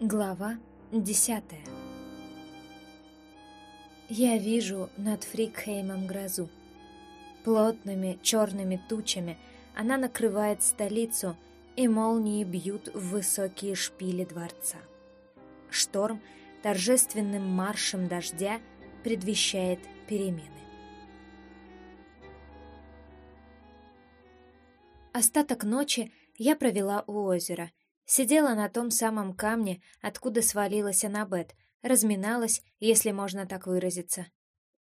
Глава десятая Я вижу над Фрикхеймом грозу. Плотными черными тучами она накрывает столицу, и молнии бьют в высокие шпили дворца. Шторм торжественным маршем дождя предвещает перемены. Остаток ночи я провела у озера — Сидела на том самом камне, откуда свалилась Аннабет, разминалась, если можно так выразиться.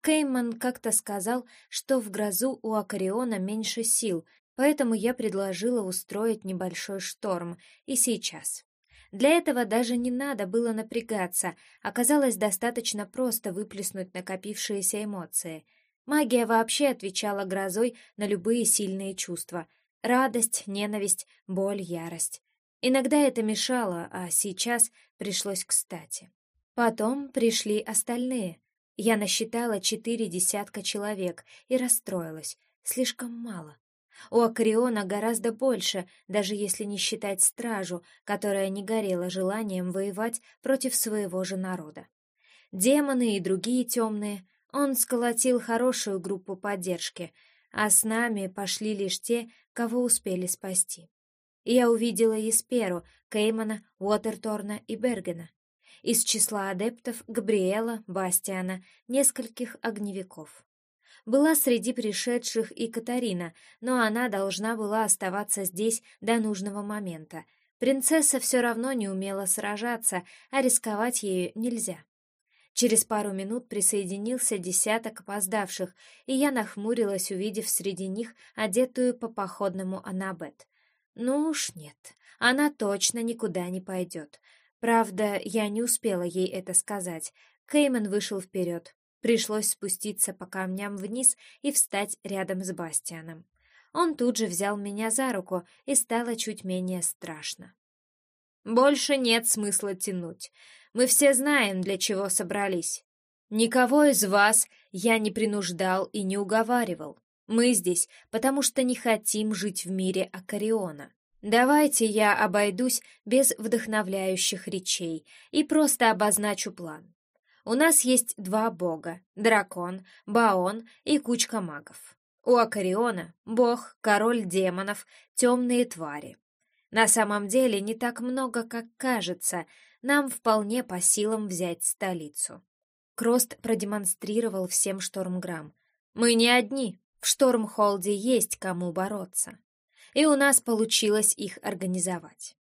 Кейман как-то сказал, что в грозу у Акариона меньше сил, поэтому я предложила устроить небольшой шторм, и сейчас. Для этого даже не надо было напрягаться, оказалось достаточно просто выплеснуть накопившиеся эмоции. Магия вообще отвечала грозой на любые сильные чувства — радость, ненависть, боль, ярость. Иногда это мешало, а сейчас пришлось кстати. Потом пришли остальные. Я насчитала четыре десятка человек и расстроилась. Слишком мало. У Акариона гораздо больше, даже если не считать стражу, которая не горела желанием воевать против своего же народа. Демоны и другие темные, он сколотил хорошую группу поддержки, а с нами пошли лишь те, кого успели спасти я увидела Есперу, Кеймана, Уотерторна и Бергена. Из числа адептов Габриэла, Бастиана, нескольких огневиков. Была среди пришедших и Катарина, но она должна была оставаться здесь до нужного момента. Принцесса все равно не умела сражаться, а рисковать ею нельзя. Через пару минут присоединился десяток опоздавших, и я нахмурилась, увидев среди них одетую по походному Анабет. Ну уж нет, она точно никуда не пойдет. Правда, я не успела ей это сказать. Кейман вышел вперед. Пришлось спуститься по камням вниз и встать рядом с Бастианом. Он тут же взял меня за руку, и стало чуть менее страшно. «Больше нет смысла тянуть. Мы все знаем, для чего собрались. Никого из вас я не принуждал и не уговаривал. Мы здесь, потому что не хотим жить в мире Акариона. Давайте я обойдусь без вдохновляющих речей и просто обозначу план. У нас есть два бога — дракон, Баон и кучка магов. У Акариона — бог, король демонов, темные твари. На самом деле не так много, как кажется, нам вполне по силам взять столицу. Крост продемонстрировал всем Штормграм. Мы не одни, в Штормхолде есть кому бороться. И у нас получилось их организовать.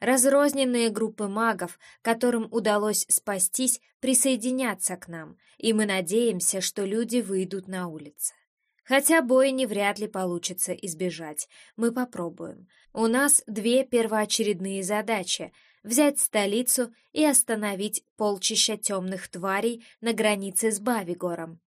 Разрозненные группы магов, которым удалось спастись, присоединятся к нам, и мы надеемся, что люди выйдут на улицы. Хотя бойни вряд ли получится избежать. Мы попробуем. У нас две первоочередные задачи — взять столицу и остановить полчища темных тварей на границе с Бавигором.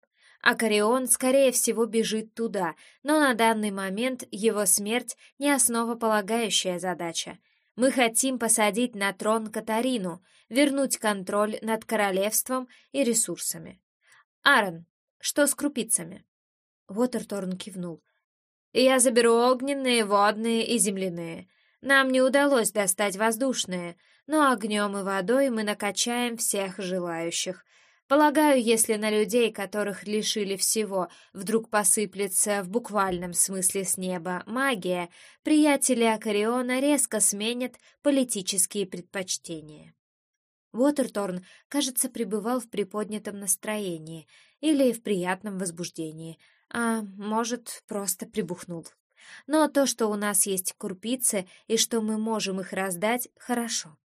Акарион, скорее всего, бежит туда, но на данный момент его смерть не основополагающая задача. Мы хотим посадить на трон Катарину, вернуть контроль над королевством и ресурсами. Аарон, что с крупицами? Уотерторн кивнул. Я заберу огненные, водные и земляные. Нам не удалось достать воздушные, но огнем и водой мы накачаем всех желающих. Полагаю, если на людей, которых лишили всего, вдруг посыплется в буквальном смысле с неба магия, приятели Акариона резко сменят политические предпочтения. Уотерторн, кажется, пребывал в приподнятом настроении или в приятном возбуждении, а может, просто прибухнул. Но то, что у нас есть курпицы и что мы можем их раздать, хорошо.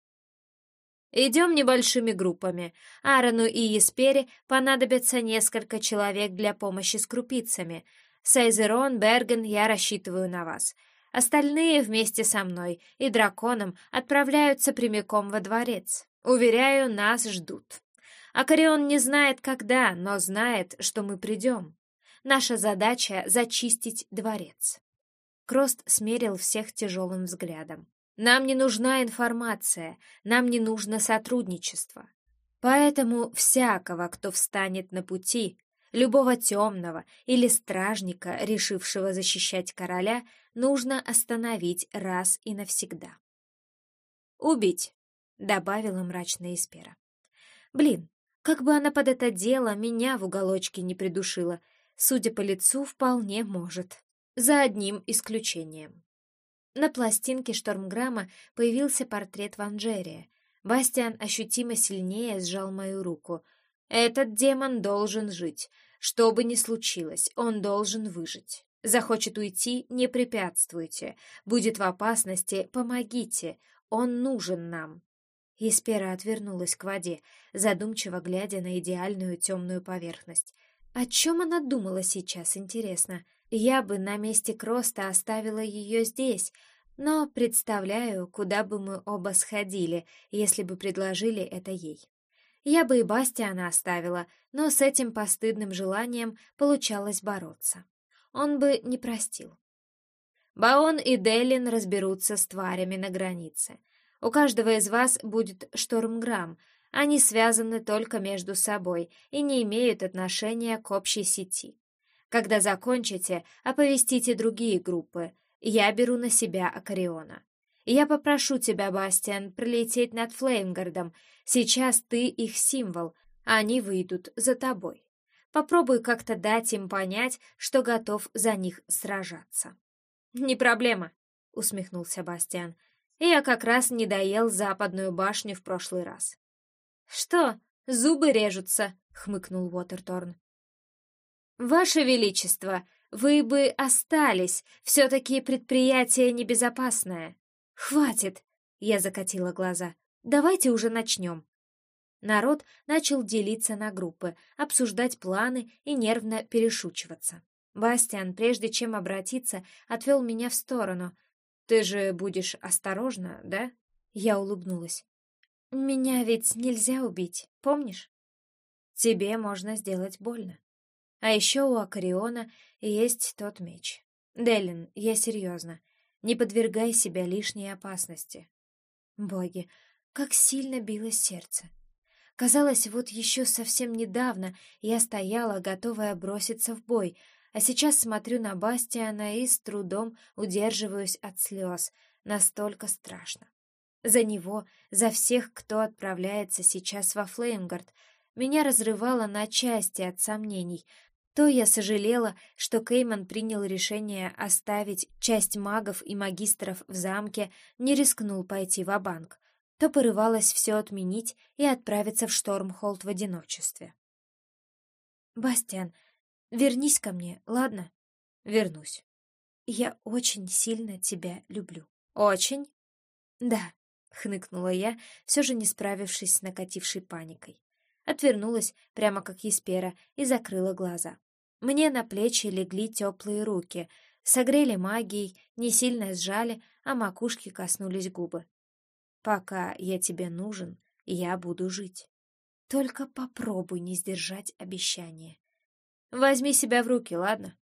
Идем небольшими группами. Аарону и Еспере понадобится несколько человек для помощи с крупицами. Сайзерон, Берген, я рассчитываю на вас. Остальные вместе со мной и драконом отправляются прямиком во дворец. Уверяю, нас ждут. Акарион не знает, когда, но знает, что мы придем. Наша задача — зачистить дворец. Крост смерил всех тяжелым взглядом. Нам не нужна информация, нам не нужно сотрудничество. Поэтому всякого, кто встанет на пути, любого темного или стражника, решившего защищать короля, нужно остановить раз и навсегда. Убить. — добавила мрачная Эспера. «Блин, как бы она под это дело меня в уголочке не придушила. Судя по лицу, вполне может. За одним исключением». На пластинке штормграмма появился портрет Ванжерия. Бастиан ощутимо сильнее сжал мою руку. «Этот демон должен жить. Что бы ни случилось, он должен выжить. Захочет уйти — не препятствуйте. Будет в опасности — помогите. Он нужен нам». Еспера отвернулась к воде, задумчиво глядя на идеальную темную поверхность. О чем она думала сейчас, интересно? Я бы на месте Кроста оставила ее здесь, но представляю, куда бы мы оба сходили, если бы предложили это ей. Я бы и Бастиана оставила, но с этим постыдным желанием получалось бороться. Он бы не простил. Баон и Делин разберутся с тварями на границе. У каждого из вас будет штормграмм. Они связаны только между собой и не имеют отношения к общей сети. Когда закончите, оповестите другие группы. Я беру на себя Акариона. Я попрошу тебя, Бастиан, пролететь над Флеймгардом. Сейчас ты их символ, а они выйдут за тобой. Попробуй как-то дать им понять, что готов за них сражаться. «Не проблема», — усмехнулся Бастиан. «Я как раз не доел западную башню в прошлый раз». «Что, зубы режутся?» — хмыкнул Уотерторн. «Ваше Величество, вы бы остались, все-таки предприятие небезопасное». «Хватит!» — я закатила глаза. «Давайте уже начнем». Народ начал делиться на группы, обсуждать планы и нервно перешучиваться. Бастиан, прежде чем обратиться, отвел меня в сторону. «Ты же будешь осторожна, да?» Я улыбнулась. «Меня ведь нельзя убить, помнишь?» «Тебе можно сделать больно». А еще у Акариона есть тот меч. Делин, я серьезно. Не подвергай себя лишней опасности. Боги, как сильно билось сердце. Казалось, вот еще совсем недавно я стояла, готовая броситься в бой, а сейчас смотрю на Бастиана и с трудом удерживаюсь от слез. Настолько страшно. За него, за всех, кто отправляется сейчас во Флеймгард, меня разрывало на части от сомнений — то я сожалела, что Кейман принял решение оставить часть магов и магистров в замке, не рискнул пойти в банк то порывалась все отменить и отправиться в Штормхолд в одиночестве. «Бастиан, вернись ко мне, ладно?» «Вернусь. Я очень сильно тебя люблю». «Очень?» «Да», — хныкнула я, все же не справившись с накатившей паникой. Отвернулась, прямо как Еспера, и закрыла глаза. Мне на плечи легли теплые руки, согрели магией, не сильно сжали, а макушки коснулись губы. «Пока я тебе нужен, я буду жить. Только попробуй не сдержать обещание. Возьми себя в руки, ладно?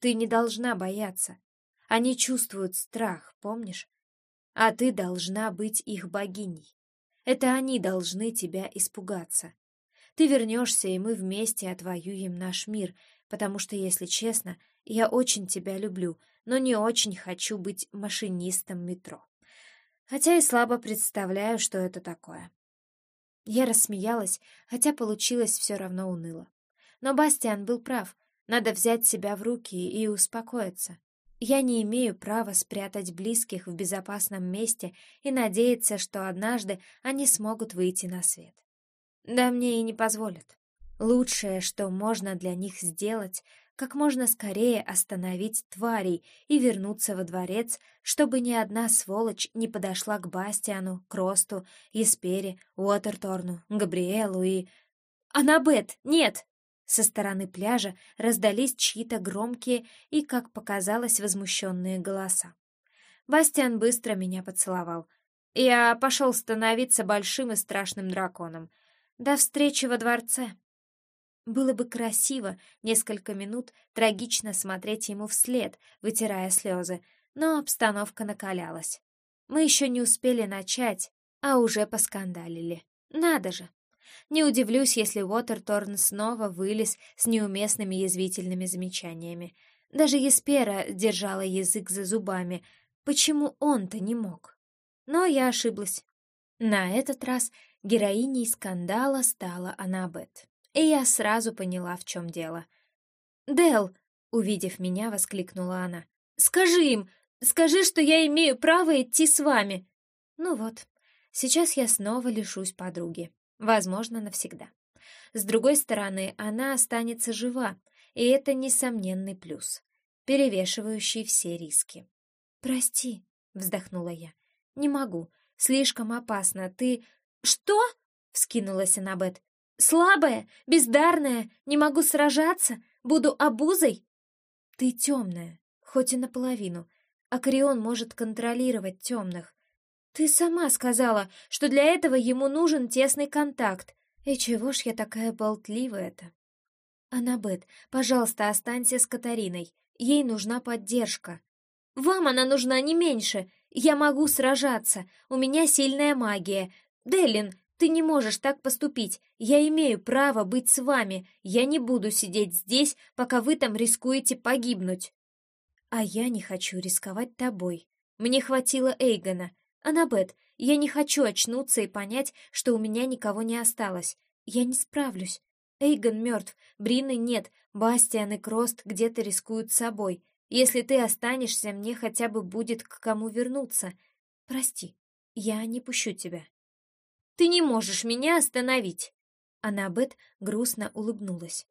Ты не должна бояться. Они чувствуют страх, помнишь? А ты должна быть их богиней. Это они должны тебя испугаться. Ты вернешься, и мы вместе отвоюем наш мир, потому что, если честно, я очень тебя люблю, но не очень хочу быть машинистом метро. Хотя и слабо представляю, что это такое. Я рассмеялась, хотя получилось все равно уныло. Но Бастиан был прав, надо взять себя в руки и успокоиться. Я не имею права спрятать близких в безопасном месте и надеяться, что однажды они смогут выйти на свет. Да мне и не позволят. Лучшее, что можно для них сделать, как можно скорее остановить тварей и вернуться во дворец, чтобы ни одна сволочь не подошла к Бастиану, Кросту, Еспере, Уотерторну, Габриэлу и... «Аннабет, нет!» Со стороны пляжа раздались чьи-то громкие и, как показалось, возмущенные голоса. Бастиан быстро меня поцеловал. Я пошел становиться большим и страшным драконом. До встречи во дворце. Было бы красиво несколько минут трагично смотреть ему вслед, вытирая слезы, но обстановка накалялась. Мы еще не успели начать, а уже поскандалили. Надо же! Не удивлюсь, если Уотерторн снова вылез с неуместными язвительными замечаниями. Даже Еспера держала язык за зубами. Почему он-то не мог? Но я ошиблась. На этот раз героиней скандала стала Аннабет, и я сразу поняла, в чем дело. «Дел!» — увидев меня, воскликнула она. «Скажи им! Скажи, что я имею право идти с вами!» Ну вот, сейчас я снова лишусь подруги. Возможно, навсегда. С другой стороны, она останется жива, и это несомненный плюс, перевешивающий все риски. «Прости», — вздохнула я. «Не могу. Слишком опасно. Ты...» «Что?» — вскинулась Аннабет. «Слабая? Бездарная? Не могу сражаться? Буду обузой?» «Ты темная, хоть и наполовину. Акрион может контролировать темных. Ты сама сказала, что для этого ему нужен тесный контакт. И чего ж я такая болтливая-то? Аннабет, пожалуйста, останься с Катариной. Ей нужна поддержка. Вам она нужна не меньше. Я могу сражаться. У меня сильная магия. Делин, ты не можешь так поступить. Я имею право быть с вами. Я не буду сидеть здесь, пока вы там рискуете погибнуть. А я не хочу рисковать тобой. Мне хватило Эйгона. Аннабет, я не хочу очнуться и понять, что у меня никого не осталось. Я не справлюсь. Эйгон мертв, Брины нет, Бастиан и Крост где-то рискуют собой. Если ты останешься, мне хотя бы будет к кому вернуться. Прости, я не пущу тебя. Ты не можешь меня остановить. Аннабет грустно улыбнулась.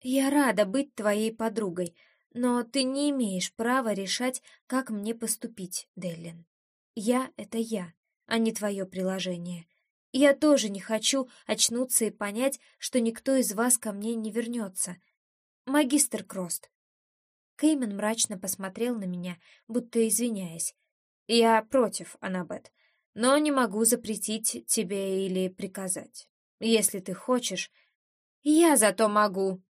Я рада быть твоей подругой, но ты не имеешь права решать, как мне поступить, Деллин. Я — это я, а не твое приложение. Я тоже не хочу очнуться и понять, что никто из вас ко мне не вернется. Магистр Крост. Кейман мрачно посмотрел на меня, будто извиняясь. Я против, Анабет, но не могу запретить тебе или приказать. Если ты хочешь... Я зато могу,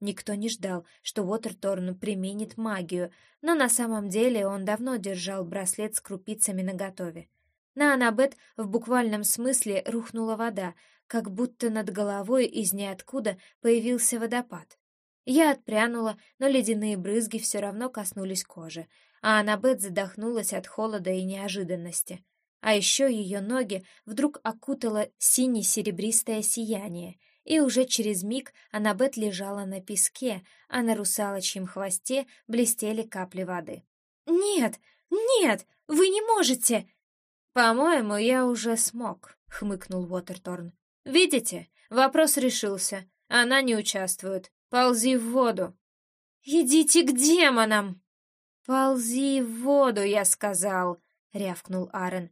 Никто не ждал, что Уотерторн применит магию, но на самом деле он давно держал браслет с крупицами наготове. На Анабет в буквальном смысле рухнула вода, как будто над головой из ниоткуда появился водопад. Я отпрянула, но ледяные брызги все равно коснулись кожи, а Анабет задохнулась от холода и неожиданности. А еще ее ноги вдруг окутало сине-серебристое сияние — и уже через миг Аннабет лежала на песке, а на русалочьем хвосте блестели капли воды. «Нет! Нет! Вы не можете!» «По-моему, я уже смог», — хмыкнул Уотерторн. «Видите, вопрос решился. Она не участвует. Ползи в воду». «Идите к демонам!» «Ползи в воду, я сказал», — рявкнул Аарон.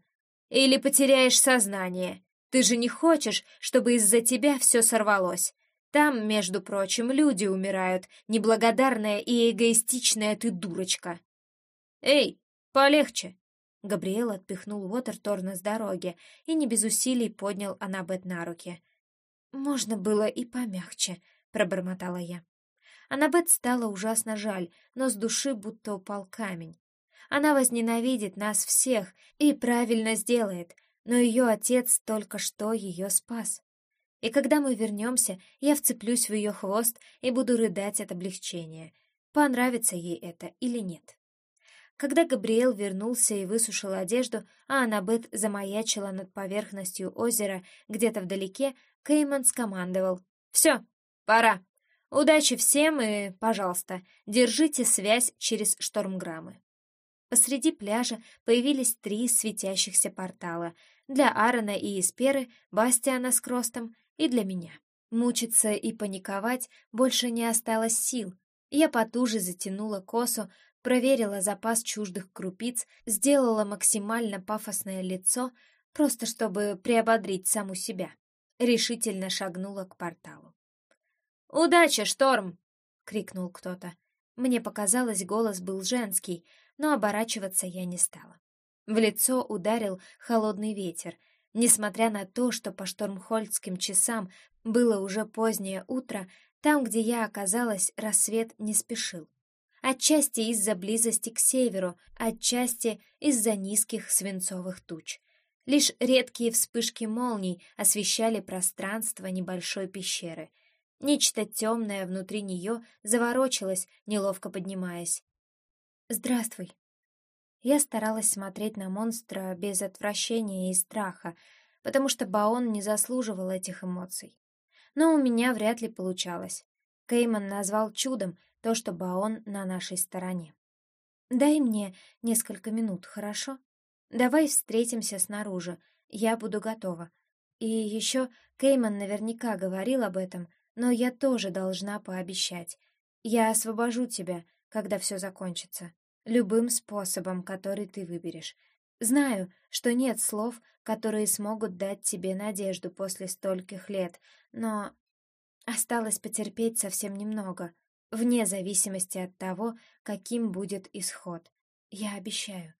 «Или потеряешь сознание. Ты же не хочешь, чтобы из-за тебя все сорвалось. Там, между прочим, люди умирают, неблагодарная и эгоистичная ты дурочка. Эй, полегче. Габриэл отпихнул Уотерторна с дороги и не без усилий поднял Анабет на руки. «Можно было и помягче», — пробормотала я. Анабет стало ужасно жаль, но с души будто упал камень. Она возненавидит нас всех и правильно сделает — но ее отец только что ее спас. И когда мы вернемся, я вцеплюсь в ее хвост и буду рыдать от облегчения, понравится ей это или нет. Когда Габриэл вернулся и высушил одежду, а Аннабет замаячила над поверхностью озера где-то вдалеке, Кейман скомандовал «Все, пора. Удачи всем и, пожалуйста, держите связь через штормграммы». Посреди пляжа появились три светящихся портала, для Аарона и Исперы, Бастиана с Кростом и для меня. Мучиться и паниковать больше не осталось сил. Я потуже затянула косу, проверила запас чуждых крупиц, сделала максимально пафосное лицо, просто чтобы приободрить саму себя. Решительно шагнула к порталу. «Удачи, Шторм!» — крикнул кто-то. Мне показалось, голос был женский, но оборачиваться я не стала. В лицо ударил холодный ветер. Несмотря на то, что по штормхольдским часам было уже позднее утро, там, где я оказалась, рассвет не спешил. Отчасти из-за близости к северу, отчасти из-за низких свинцовых туч. Лишь редкие вспышки молний освещали пространство небольшой пещеры. Нечто темное внутри нее заворочилось, неловко поднимаясь. «Здравствуй», я старалась смотреть на монстра без отвращения и страха, потому что Баон не заслуживал этих эмоций. Но у меня вряд ли получалось. Кейман назвал чудом то, что Баон на нашей стороне. «Дай мне несколько минут, хорошо? Давай встретимся снаружи, я буду готова. И еще Кейман наверняка говорил об этом, но я тоже должна пообещать. Я освобожу тебя, когда все закончится, любым способом, который ты выберешь. Знаю, что нет слов, которые смогут дать тебе надежду после стольких лет, но осталось потерпеть совсем немного, вне зависимости от того, каким будет исход. Я обещаю.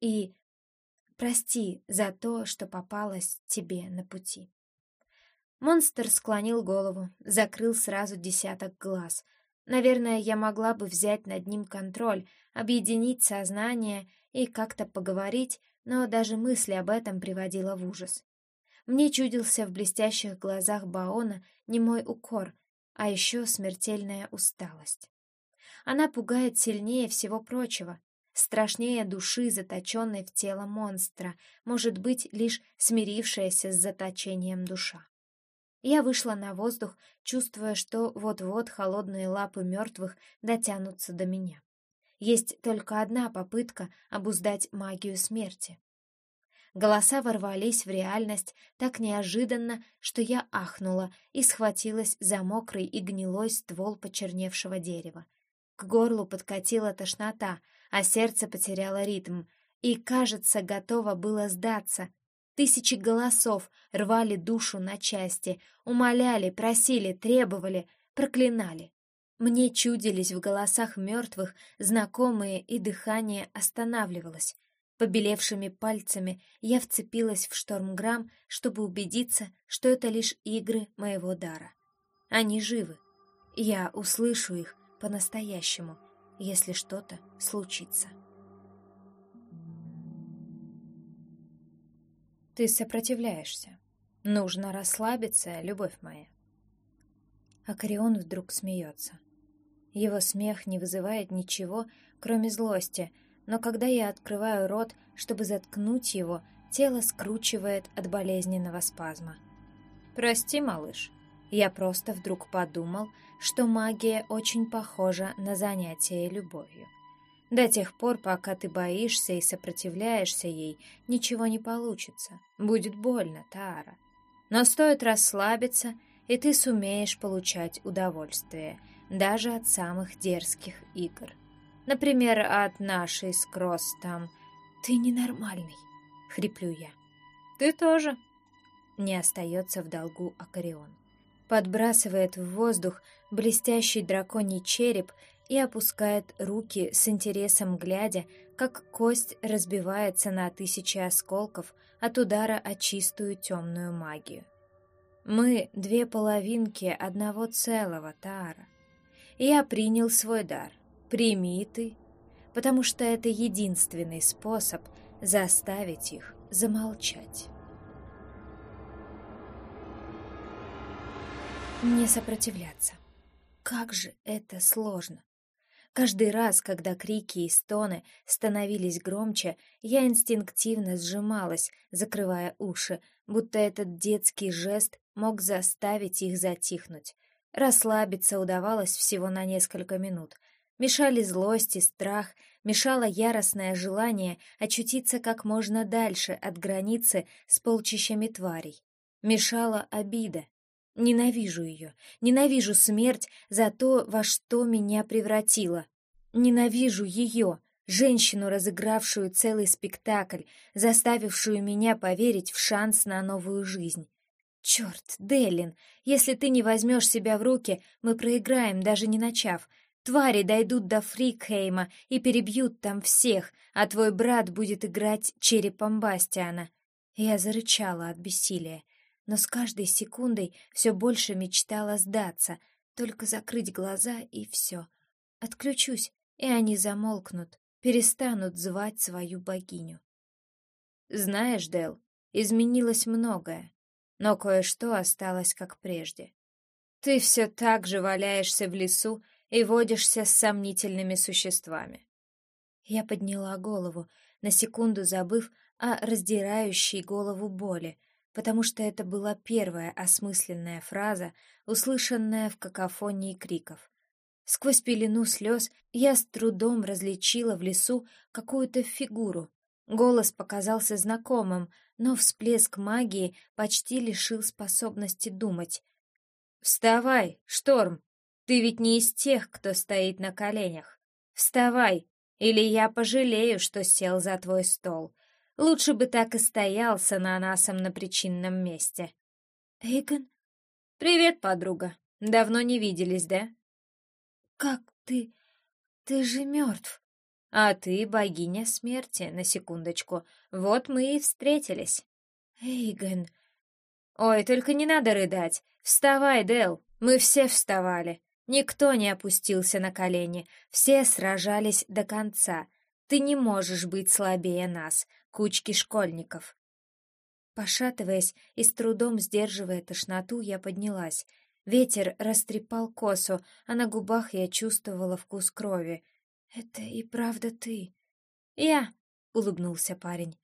И прости за то, что попалось тебе на пути. Монстр склонил голову, закрыл сразу десяток глаз. Наверное, я могла бы взять над ним контроль, объединить сознание и как-то поговорить, но даже мысли об этом приводила в ужас. Мне чудился в блестящих глазах Баона немой укор, а еще смертельная усталость. Она пугает сильнее всего прочего, страшнее души, заточенной в тело монстра, может быть лишь смирившаяся с заточением душа. Я вышла на воздух, чувствуя, что вот-вот холодные лапы мертвых дотянутся до меня. Есть только одна попытка обуздать магию смерти. Голоса ворвались в реальность так неожиданно, что я ахнула и схватилась за мокрый и гнилой ствол почерневшего дерева. К горлу подкатила тошнота, а сердце потеряло ритм, и, кажется, готово было сдаться. Тысячи голосов рвали душу на части, умоляли, просили, требовали, проклинали. Мне чудились в голосах мертвых знакомые, и дыхание останавливалось. Побелевшими пальцами я вцепилась в штормграмм, чтобы убедиться, что это лишь игры моего дара. Они живы. Я услышу их по-настоящему, если что-то случится. Ты сопротивляешься. Нужно расслабиться, любовь моя. Акарион вдруг смеется. Его смех не вызывает ничего, кроме злости, но когда я открываю рот, чтобы заткнуть его, тело скручивает от болезненного спазма. «Прости, малыш, я просто вдруг подумал, что магия очень похожа на занятие любовью. До тех пор, пока ты боишься и сопротивляешься ей, ничего не получится. Будет больно, Тара. Но стоит расслабиться, и ты сумеешь получать удовольствие, даже от самых дерзких игр. Например, от нашей с Кростом. «Ты ненормальный», — хриплю я. «Ты тоже», — не остается в долгу Акарион. Подбрасывает в воздух блестящий драконий череп и опускает руки с интересом глядя, как кость разбивается на тысячи осколков от удара о чистую темную магию. Мы — две половинки одного целого, Тара. Я принял свой дар. Прими ты, потому что это единственный способ заставить их замолчать. Не сопротивляться. Как же это сложно. Каждый раз, когда крики и стоны становились громче, я инстинктивно сжималась, закрывая уши, будто этот детский жест мог заставить их затихнуть. Расслабиться удавалось всего на несколько минут. Мешали злость и страх, мешало яростное желание очутиться как можно дальше от границы с полчищами тварей. Мешала обида, Ненавижу ее, ненавижу смерть за то, во что меня превратила. Ненавижу ее, женщину, разыгравшую целый спектакль, заставившую меня поверить в шанс на новую жизнь. Черт, Деллин, если ты не возьмешь себя в руки, мы проиграем, даже не начав. Твари дойдут до Фрикхейма и перебьют там всех, а твой брат будет играть черепом Бастиана. Я зарычала от бессилия но с каждой секундой все больше мечтала сдаться, только закрыть глаза и все. Отключусь, и они замолкнут, перестанут звать свою богиню. Знаешь, Дел, изменилось многое, но кое-что осталось как прежде. Ты все так же валяешься в лесу и водишься с сомнительными существами. Я подняла голову, на секунду забыв о раздирающей голову боли, потому что это была первая осмысленная фраза, услышанная в какофонии криков. Сквозь пелену слез я с трудом различила в лесу какую-то фигуру. Голос показался знакомым, но всплеск магии почти лишил способности думать. «Вставай, Шторм! Ты ведь не из тех, кто стоит на коленях. Вставай, или я пожалею, что сел за твой стол. Лучше бы так и стоял с ананасом на причинном месте». «Эйгон?» «Привет, подруга. Давно не виделись, да?» «Как ты? Ты же мертв!» «А ты богиня смерти, на секундочку. Вот мы и встретились». «Эйгон...» «Ой, только не надо рыдать. Вставай, Дел. Мы все вставали. Никто не опустился на колени. Все сражались до конца. Ты не можешь быть слабее нас, кучки школьников». Пошатываясь и с трудом сдерживая тошноту, я поднялась — Ветер растрепал косу, а на губах я чувствовала вкус крови. «Это и правда ты?» «Я», — улыбнулся парень.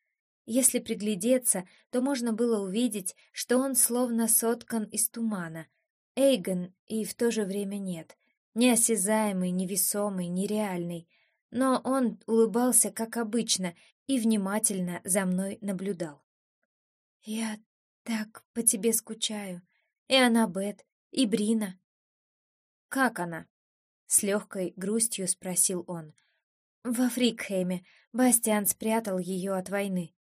Если приглядеться, то можно было увидеть, что он словно соткан из тумана. Эйгон и в то же время нет. Неосязаемый, невесомый, нереальный. Но он улыбался, как обычно, и внимательно за мной наблюдал. «Я так по тебе скучаю. И Аннабет, и Брина. «Как она?» — с легкой грустью спросил он. «Во Фрикхейме. Бастиан спрятал ее от войны».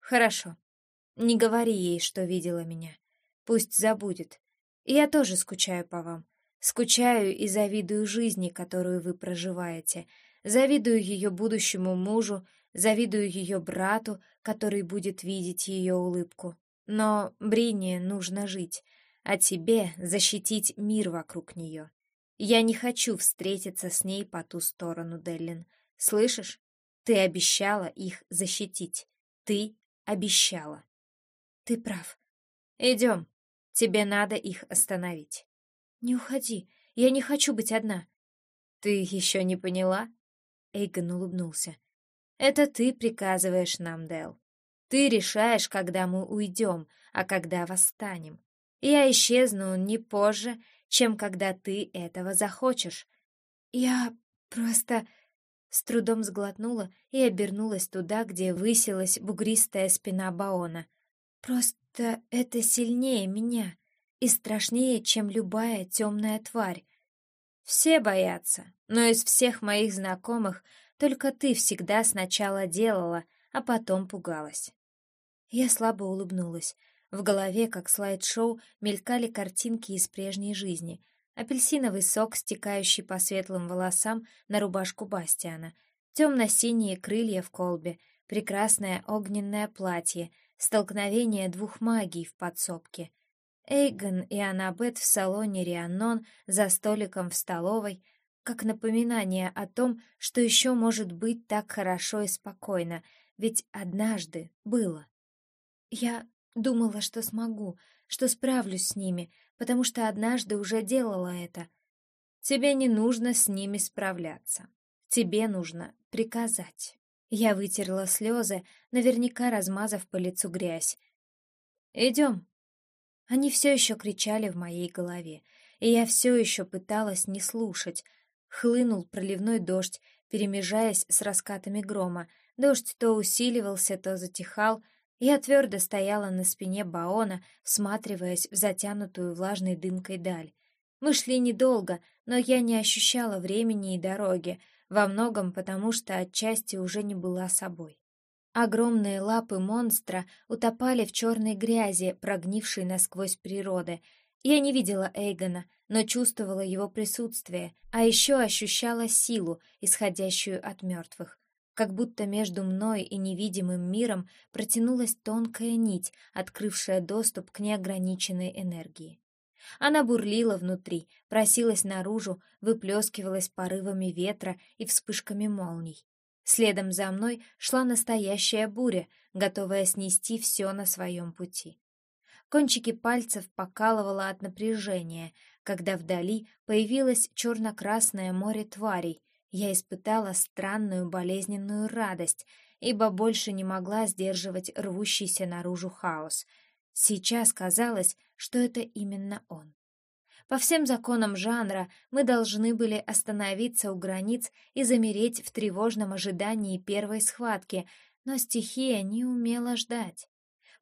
«Хорошо. Не говори ей, что видела меня. Пусть забудет. Я тоже скучаю по вам. Скучаю и завидую жизни, которую вы проживаете. Завидую ее будущему мужу, завидую ее брату, который будет видеть ее улыбку. Но Брине нужно жить а тебе защитить мир вокруг нее. Я не хочу встретиться с ней по ту сторону, Деллин. Слышишь? Ты обещала их защитить. Ты обещала. Ты прав. Идем. Тебе надо их остановить. Не уходи. Я не хочу быть одна. Ты еще не поняла? Эйгон улыбнулся. Это ты приказываешь нам, Дел. Ты решаешь, когда мы уйдем, а когда восстанем. Я исчезну не позже, чем когда ты этого захочешь. Я просто с трудом сглотнула и обернулась туда, где высилась бугристая спина Баона. Просто это сильнее меня и страшнее, чем любая темная тварь. Все боятся, но из всех моих знакомых только ты всегда сначала делала, а потом пугалась. Я слабо улыбнулась. В голове, как слайд-шоу, мелькали картинки из прежней жизни. Апельсиновый сок, стекающий по светлым волосам на рубашку Бастиана, темно-синие крылья в колбе, прекрасное огненное платье, столкновение двух магий в подсобке. Эйгон и Аннабет в салоне Рианнон за столиком в столовой, как напоминание о том, что еще может быть так хорошо и спокойно, ведь однажды было. Я Думала, что смогу, что справлюсь с ними, потому что однажды уже делала это. Тебе не нужно с ними справляться. Тебе нужно приказать. Я вытерла слезы, наверняка размазав по лицу грязь. «Идем». Они все еще кричали в моей голове, и я все еще пыталась не слушать. Хлынул проливной дождь, перемежаясь с раскатами грома. Дождь то усиливался, то затихал, я твердо стояла на спине Баона, всматриваясь в затянутую влажной дымкой даль. Мы шли недолго, но я не ощущала времени и дороги, во многом потому, что отчасти уже не была собой. Огромные лапы монстра утопали в черной грязи, прогнившей насквозь природы. Я не видела Эйгона, но чувствовала его присутствие, а еще ощущала силу, исходящую от мертвых как будто между мной и невидимым миром протянулась тонкая нить, открывшая доступ к неограниченной энергии. Она бурлила внутри, просилась наружу, выплескивалась порывами ветра и вспышками молний. Следом за мной шла настоящая буря, готовая снести все на своем пути. Кончики пальцев покалывало от напряжения, когда вдали появилось черно-красное море тварей, я испытала странную болезненную радость, ибо больше не могла сдерживать рвущийся наружу хаос. Сейчас казалось, что это именно он. По всем законам жанра мы должны были остановиться у границ и замереть в тревожном ожидании первой схватки, но стихия не умела ждать.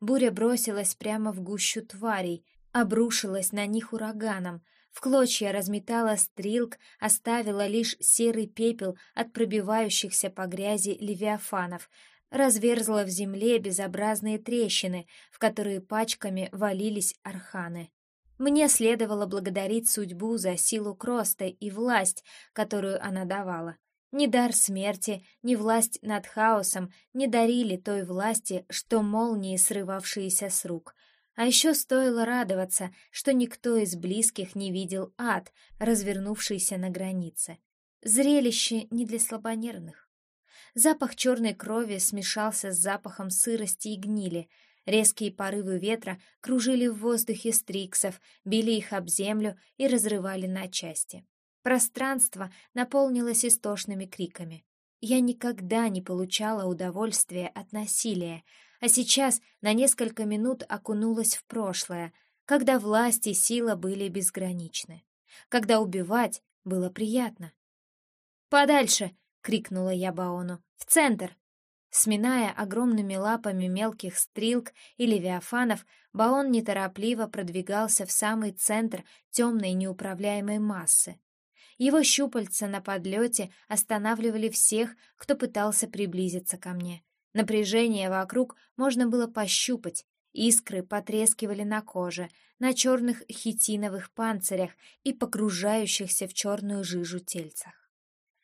Буря бросилась прямо в гущу тварей, обрушилась на них ураганом, в клочья разметала стрелк, оставила лишь серый пепел от пробивающихся по грязи левиафанов, разверзла в земле безобразные трещины, в которые пачками валились арханы. Мне следовало благодарить судьбу за силу Кроста и власть, которую она давала. Ни дар смерти, ни власть над хаосом не дарили той власти, что молнии, срывавшиеся с рук. А еще стоило радоваться, что никто из близких не видел ад, развернувшийся на границе. Зрелище не для слабонервных. Запах черной крови смешался с запахом сырости и гнили — Резкие порывы ветра кружили в воздухе стриксов, били их об землю и разрывали на части. Пространство наполнилось истошными криками. Я никогда не получала удовольствия от насилия, а сейчас на несколько минут окунулась в прошлое, когда власть и сила были безграничны, когда убивать было приятно. «Подальше!» — крикнула я Баону. «В центр!» Сминая огромными лапами мелких стрелк и левиафанов, Баон неторопливо продвигался в самый центр темной неуправляемой массы. Его щупальца на подлете останавливали всех, кто пытался приблизиться ко мне. Напряжение вокруг можно было пощупать, искры потрескивали на коже, на черных хитиновых панцирях и погружающихся в черную жижу тельцах.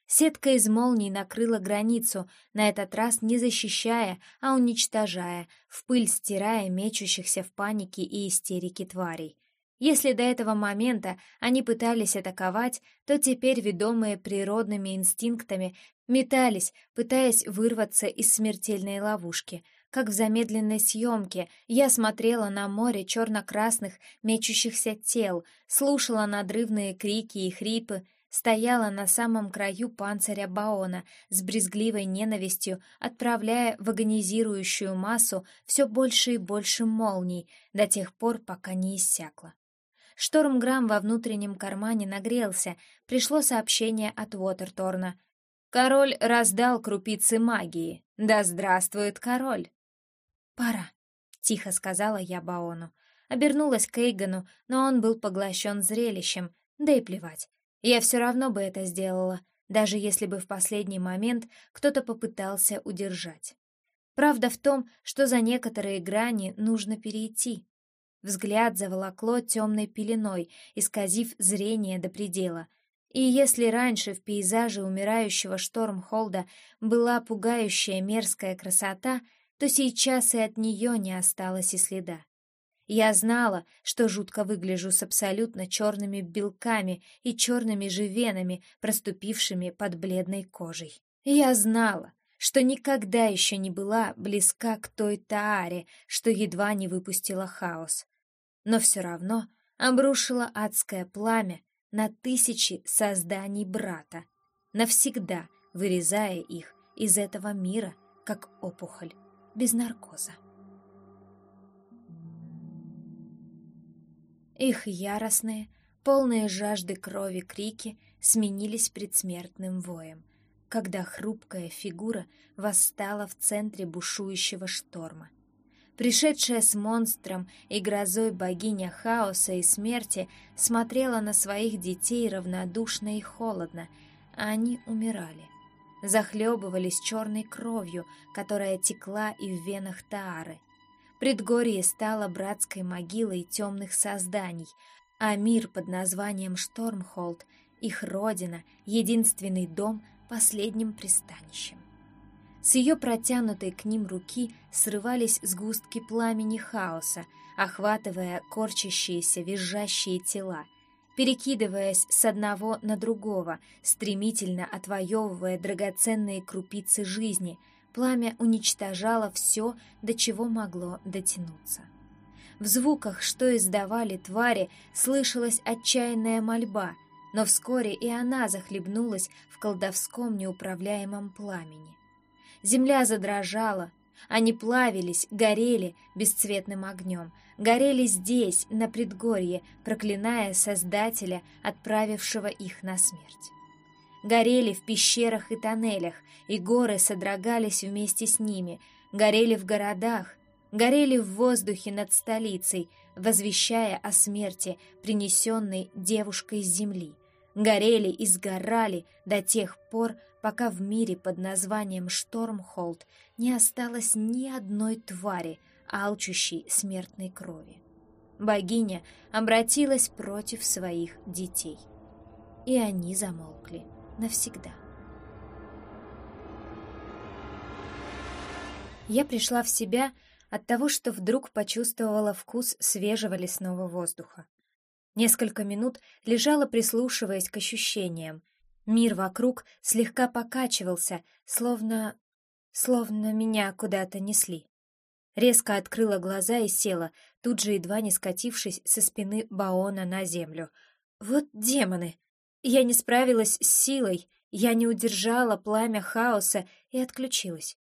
Сетка из молний накрыла границу, на этот раз не защищая, а уничтожая, в пыль стирая мечущихся в панике и истерике тварей. Если до этого момента они пытались атаковать, то теперь, ведомые природными инстинктами, метались, пытаясь вырваться из смертельной ловушки. Как в замедленной съемке я смотрела на море черно-красных мечущихся тел, слушала надрывные крики и хрипы, стояла на самом краю панциря Баона с брезгливой ненавистью, отправляя в агонизирующую массу все больше и больше молний до тех пор, пока не иссякла. Штормграмм во внутреннем кармане нагрелся, пришло сообщение от Уотерторна. «Король раздал крупицы магии. Да здравствует король!» «Пора», — тихо сказала я Баону. Обернулась к Эйгану, но он был поглощен зрелищем, да и плевать. Я все равно бы это сделала, даже если бы в последний момент кто-то попытался удержать. Правда в том, что за некоторые грани нужно перейти. Взгляд заволокло темной пеленой, исказив зрение до предела. И если раньше в пейзаже умирающего Штормхолда была пугающая мерзкая красота, то сейчас и от нее не осталось и следа. Я знала, что жутко выгляжу с абсолютно черными белками и черными же венами, проступившими под бледной кожей. Я знала, что никогда еще не была близка к той Тааре, что едва не выпустила хаос. Но все равно обрушила адское пламя на тысячи созданий брата, навсегда вырезая их из этого мира, как опухоль, без наркоза. Их яростные, полные жажды крови крики сменились предсмертным воем, когда хрупкая фигура восстала в центре бушующего шторма. Пришедшая с монстром и грозой богиня хаоса и смерти смотрела на своих детей равнодушно и холодно, а они умирали. Захлебывались черной кровью, которая текла и в венах Таары, Предгорье стало братской могилой темных созданий, а мир под названием Штормхолд, их родина, единственный дом, последним пристанищем. С ее протянутой к ним руки срывались сгустки пламени хаоса, охватывая корчащиеся, визжащие тела, перекидываясь с одного на другого, стремительно отвоевывая драгоценные крупицы жизни — Пламя уничтожало все, до чего могло дотянуться. В звуках, что издавали твари, слышалась отчаянная мольба, но вскоре и она захлебнулась в колдовском неуправляемом пламени. Земля задрожала, Они плавились, горели бесцветным огнем, горели здесь, на предгорье, проклиная Создателя, отправившего их на смерть. Горели в пещерах и тоннелях, и горы содрогались вместе с ними, горели в городах, горели в воздухе над столицей, возвещая о смерти, принесенной девушкой с земли, горели и сгорали до тех пор, пока в мире под названием Штормхолд не осталось ни одной твари, алчущей смертной крови. Богиня обратилась против своих детей, и они замолкли навсегда. Я пришла в себя от того, что вдруг почувствовала вкус свежего лесного воздуха. Несколько минут лежала, прислушиваясь к ощущениям. Мир вокруг слегка покачивался, словно... словно меня куда-то несли. Резко открыла глаза и села, тут же едва не скатившись со спины Баона на землю. Вот демоны! Я не справилась с силой, я не удержала пламя хаоса и отключилась.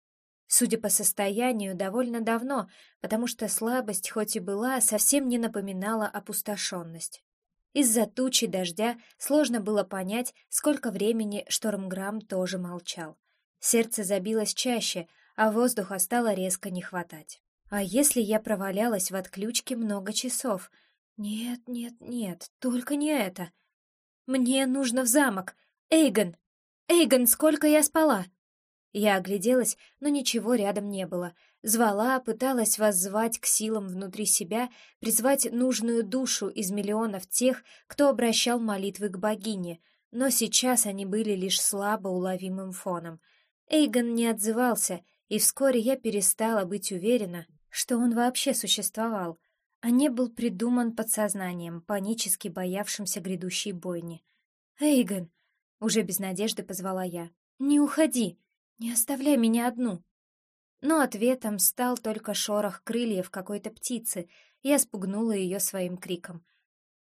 Судя по состоянию, довольно давно, потому что слабость, хоть и была, совсем не напоминала опустошенность. Из-за тучи дождя сложно было понять, сколько времени Штормграм тоже молчал. Сердце забилось чаще, а воздуха стало резко не хватать. А если я провалялась в отключке много часов? Нет, нет, нет, только не это. Мне нужно в замок. Эйгон! Эйгон, сколько я спала? Я огляделась, но ничего рядом не было. Звала, пыталась воззвать к силам внутри себя, призвать нужную душу из миллионов тех, кто обращал молитвы к богине, но сейчас они были лишь слабо уловимым фоном. Эйгон не отзывался, и вскоре я перестала быть уверена, что он вообще существовал, а не был придуман подсознанием, панически боявшимся грядущей бойни. «Эйгон!» — уже без надежды позвала я. «Не уходи!» «Не оставляй меня одну!» Но ответом стал только шорох крыльев какой-то птицы, я спугнула ее своим криком.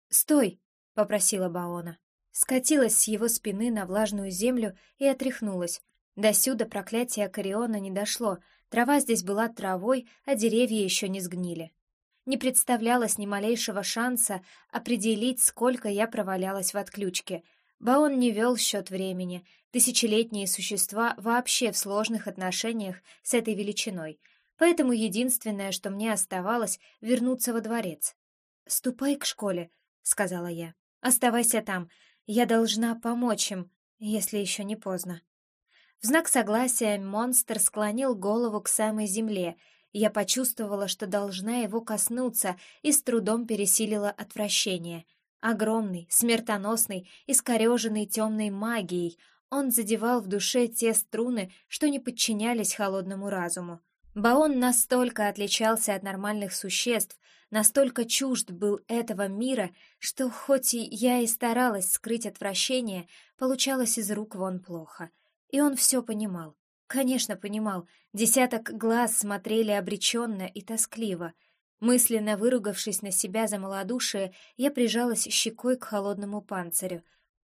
«Стой!» — попросила Баона. Скатилась с его спины на влажную землю и отряхнулась. До сюда проклятие Акариона не дошло, трава здесь была травой, а деревья еще не сгнили. Не представлялось ни малейшего шанса определить, сколько я провалялась в отключке — Баон не вел счет времени. Тысячелетние существа вообще в сложных отношениях с этой величиной. Поэтому единственное, что мне оставалось, вернуться во дворец. «Ступай к школе», — сказала я. «Оставайся там. Я должна помочь им, если еще не поздно». В знак согласия монстр склонил голову к самой земле. Я почувствовала, что должна его коснуться, и с трудом пересилила отвращение — Огромный, смертоносный, искореженный темной магией, он задевал в душе те струны, что не подчинялись холодному разуму. Баон настолько отличался от нормальных существ, настолько чужд был этого мира, что хоть и я и старалась скрыть отвращение, получалось из рук вон плохо. И он все понимал. Конечно, понимал. Десяток глаз смотрели обреченно и тоскливо — Мысленно выругавшись на себя за малодушие, я прижалась щекой к холодному панцирю.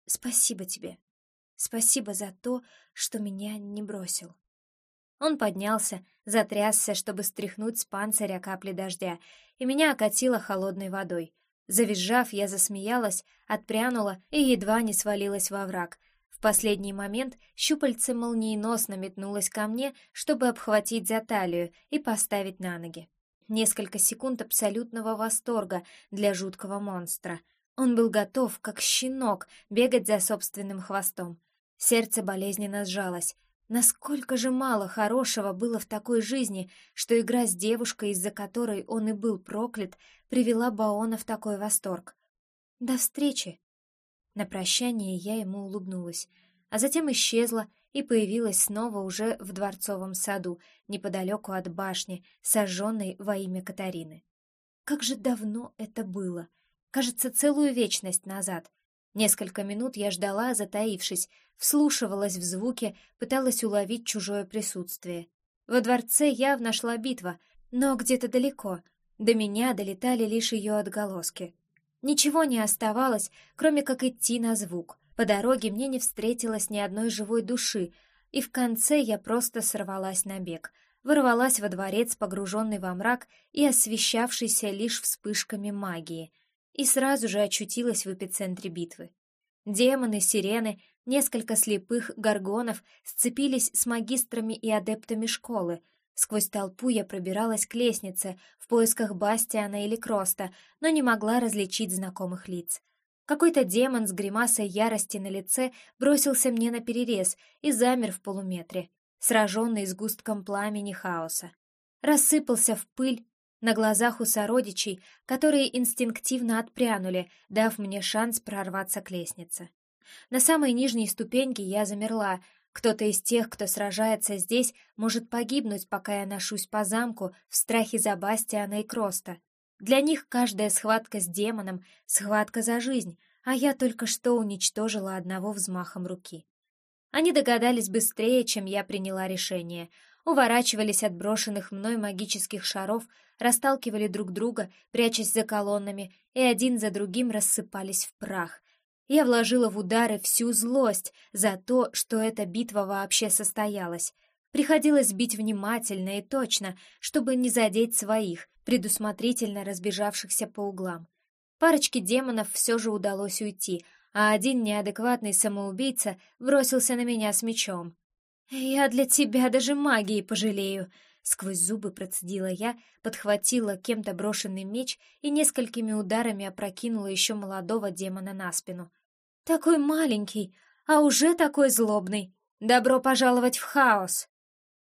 «Спасибо тебе. Спасибо за то, что меня не бросил». Он поднялся, затрясся, чтобы стряхнуть с панциря капли дождя, и меня окатило холодной водой. Завизжав, я засмеялась, отпрянула и едва не свалилась во враг. В последний момент щупальце молниеносно метнулось ко мне, чтобы обхватить за талию и поставить на ноги. Несколько секунд абсолютного восторга для жуткого монстра. Он был готов, как щенок, бегать за собственным хвостом. Сердце болезненно сжалось. Насколько же мало хорошего было в такой жизни, что игра с девушкой, из-за которой он и был проклят, привела Баона в такой восторг. «До встречи!» На прощание я ему улыбнулась, а затем исчезла и появилась снова уже в дворцовом саду, неподалеку от башни, сожженной во имя Катарины. Как же давно это было! Кажется, целую вечность назад. Несколько минут я ждала, затаившись, вслушивалась в звуки, пыталась уловить чужое присутствие. Во дворце явно шла битва, но где-то далеко. До меня долетали лишь ее отголоски. Ничего не оставалось, кроме как идти на звук — по дороге мне не встретилось ни одной живой души, и в конце я просто сорвалась на бег. ворвалась во дворец, погруженный во мрак и освещавшийся лишь вспышками магии, и сразу же очутилась в эпицентре битвы. Демоны, сирены, несколько слепых горгонов сцепились с магистрами и адептами школы. Сквозь толпу я пробиралась к лестнице в поисках Бастиана или Кроста, но не могла различить знакомых лиц. Какой-то демон с гримасой ярости на лице бросился мне на перерез и замер в полуметре, сраженный сгустком пламени хаоса. Рассыпался в пыль на глазах у сородичей, которые инстинктивно отпрянули, дав мне шанс прорваться к лестнице. На самой нижней ступеньке я замерла. Кто-то из тех, кто сражается здесь, может погибнуть, пока я ношусь по замку в страхе за Бастиана и Кроста. Для них каждая схватка с демоном — схватка за жизнь, а я только что уничтожила одного взмахом руки. Они догадались быстрее, чем я приняла решение, уворачивались от брошенных мной магических шаров, расталкивали друг друга, прячась за колоннами, и один за другим рассыпались в прах. Я вложила в удары всю злость за то, что эта битва вообще состоялась. Приходилось бить внимательно и точно, чтобы не задеть своих, предусмотрительно разбежавшихся по углам. Парочке демонов все же удалось уйти, а один неадекватный самоубийца бросился на меня с мечом. «Я для тебя даже магии пожалею!» Сквозь зубы процедила я, подхватила кем-то брошенный меч и несколькими ударами опрокинула еще молодого демона на спину. «Такой маленький, а уже такой злобный! Добро пожаловать в хаос!»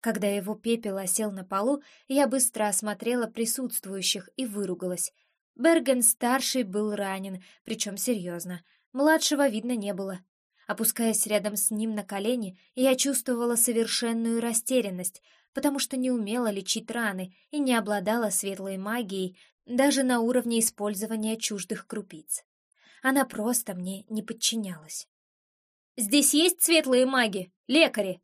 Когда его пепел осел на полу, я быстро осмотрела присутствующих и выругалась. Берген-старший был ранен, причем серьезно. Младшего видно не было. Опускаясь рядом с ним на колени, я чувствовала совершенную растерянность, потому что не умела лечить раны и не обладала светлой магией даже на уровне использования чуждых крупиц. Она просто мне не подчинялась. «Здесь есть светлые маги, лекари?»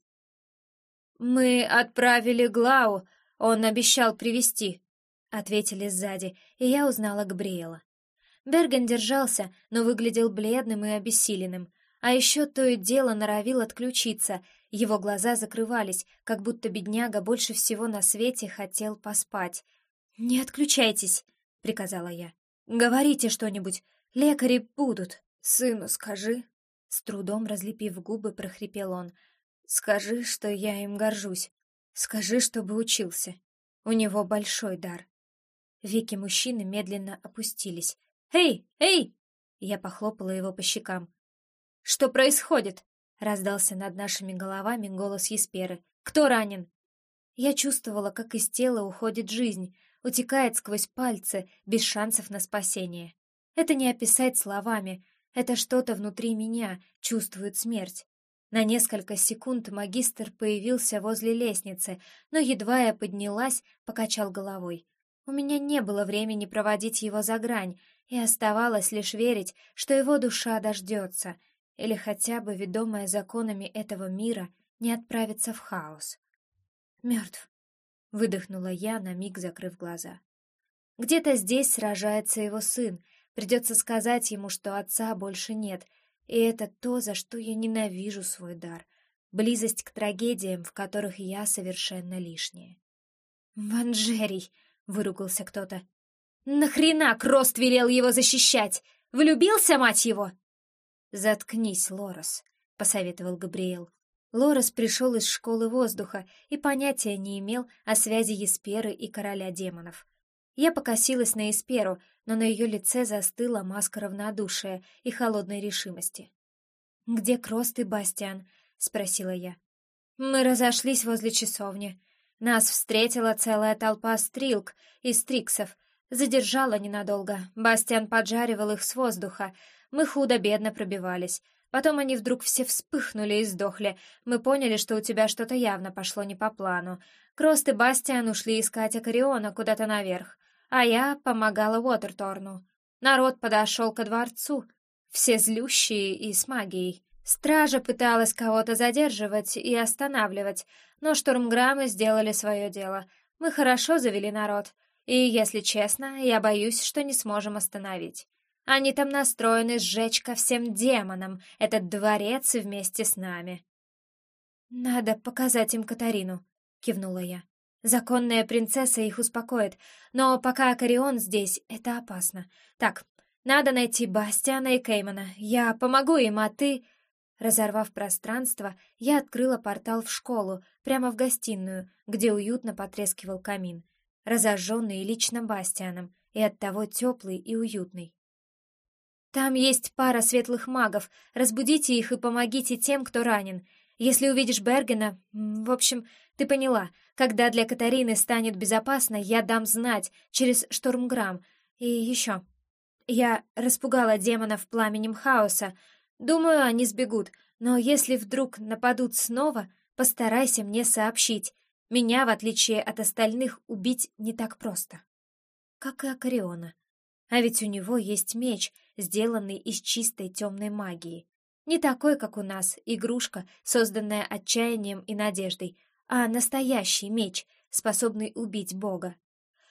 «Мы отправили Глау, он обещал привести, ответили сзади, и я узнала Габриэла. Берген держался, но выглядел бледным и обессиленным, а еще то и дело норовил отключиться, его глаза закрывались, как будто бедняга больше всего на свете хотел поспать. «Не отключайтесь», — приказала я. «Говорите что-нибудь, лекари будут». «Сыну скажи», — с трудом разлепив губы, прохрипел он, — Скажи, что я им горжусь. Скажи, чтобы учился. У него большой дар. Веки мужчины медленно опустились. «Эй! Эй!» Я похлопала его по щекам. «Что происходит?» Раздался над нашими головами голос Есперы. «Кто ранен?» Я чувствовала, как из тела уходит жизнь, утекает сквозь пальцы, без шансов на спасение. Это не описать словами, это что-то внутри меня чувствует смерть. На несколько секунд магистр появился возле лестницы, но едва я поднялась, покачал головой. У меня не было времени проводить его за грань, и оставалось лишь верить, что его душа дождется, или хотя бы, ведомая законами этого мира, не отправится в хаос. «Мертв», — выдохнула я, на миг закрыв глаза. «Где-то здесь сражается его сын, придется сказать ему, что отца больше нет — и это то, за что я ненавижу свой дар. Близость к трагедиям, в которых я совершенно лишняя. «Ванжерий!» — выругался кто-то. «Нахрена Крост велел его защищать? Влюбился, мать его?» «Заткнись, Лорос», — посоветовал Габриэл. Лорос пришел из школы воздуха и понятия не имел о связи Есперы и короля демонов. Я покосилась на Есперу, но на ее лице застыла маска равнодушия и холодной решимости. «Где Крост и Бастиан?» — спросила я. «Мы разошлись возле часовни. Нас встретила целая толпа стрилк и стриксов. Задержала ненадолго. Бастиан поджаривал их с воздуха. Мы худо-бедно пробивались. Потом они вдруг все вспыхнули и сдохли. Мы поняли, что у тебя что-то явно пошло не по плану. Крост и Бастиан ушли искать Акариона куда-то наверх а я помогала Уотерторну. Народ подошел ко дворцу, все злющие и с магией. Стража пыталась кого-то задерживать и останавливать, но штурмграммы сделали свое дело. Мы хорошо завели народ, и, если честно, я боюсь, что не сможем остановить. Они там настроены сжечь ко всем демонам этот дворец вместе с нами. «Надо показать им Катарину», — кивнула я. Законная принцесса их успокоит, но пока Акарион здесь, это опасно. Так, надо найти Бастиана и Кеймана. Я помогу им, а ты...» Разорвав пространство, я открыла портал в школу, прямо в гостиную, где уютно потрескивал камин, разожженный лично Бастианом, и оттого теплый и уютный. «Там есть пара светлых магов. Разбудите их и помогите тем, кто ранен. Если увидишь Бергена... В общем, ты поняла. Когда для Катарины станет безопасно, я дам знать через Штормграм. И еще. Я распугала демонов пламенем хаоса. Думаю, они сбегут. Но если вдруг нападут снова, постарайся мне сообщить. Меня, в отличие от остальных, убить не так просто. Как и Акариона. А ведь у него есть меч, сделанный из чистой темной магии. Не такой, как у нас, игрушка, созданная отчаянием и надеждой, а настоящий меч, способный убить Бога.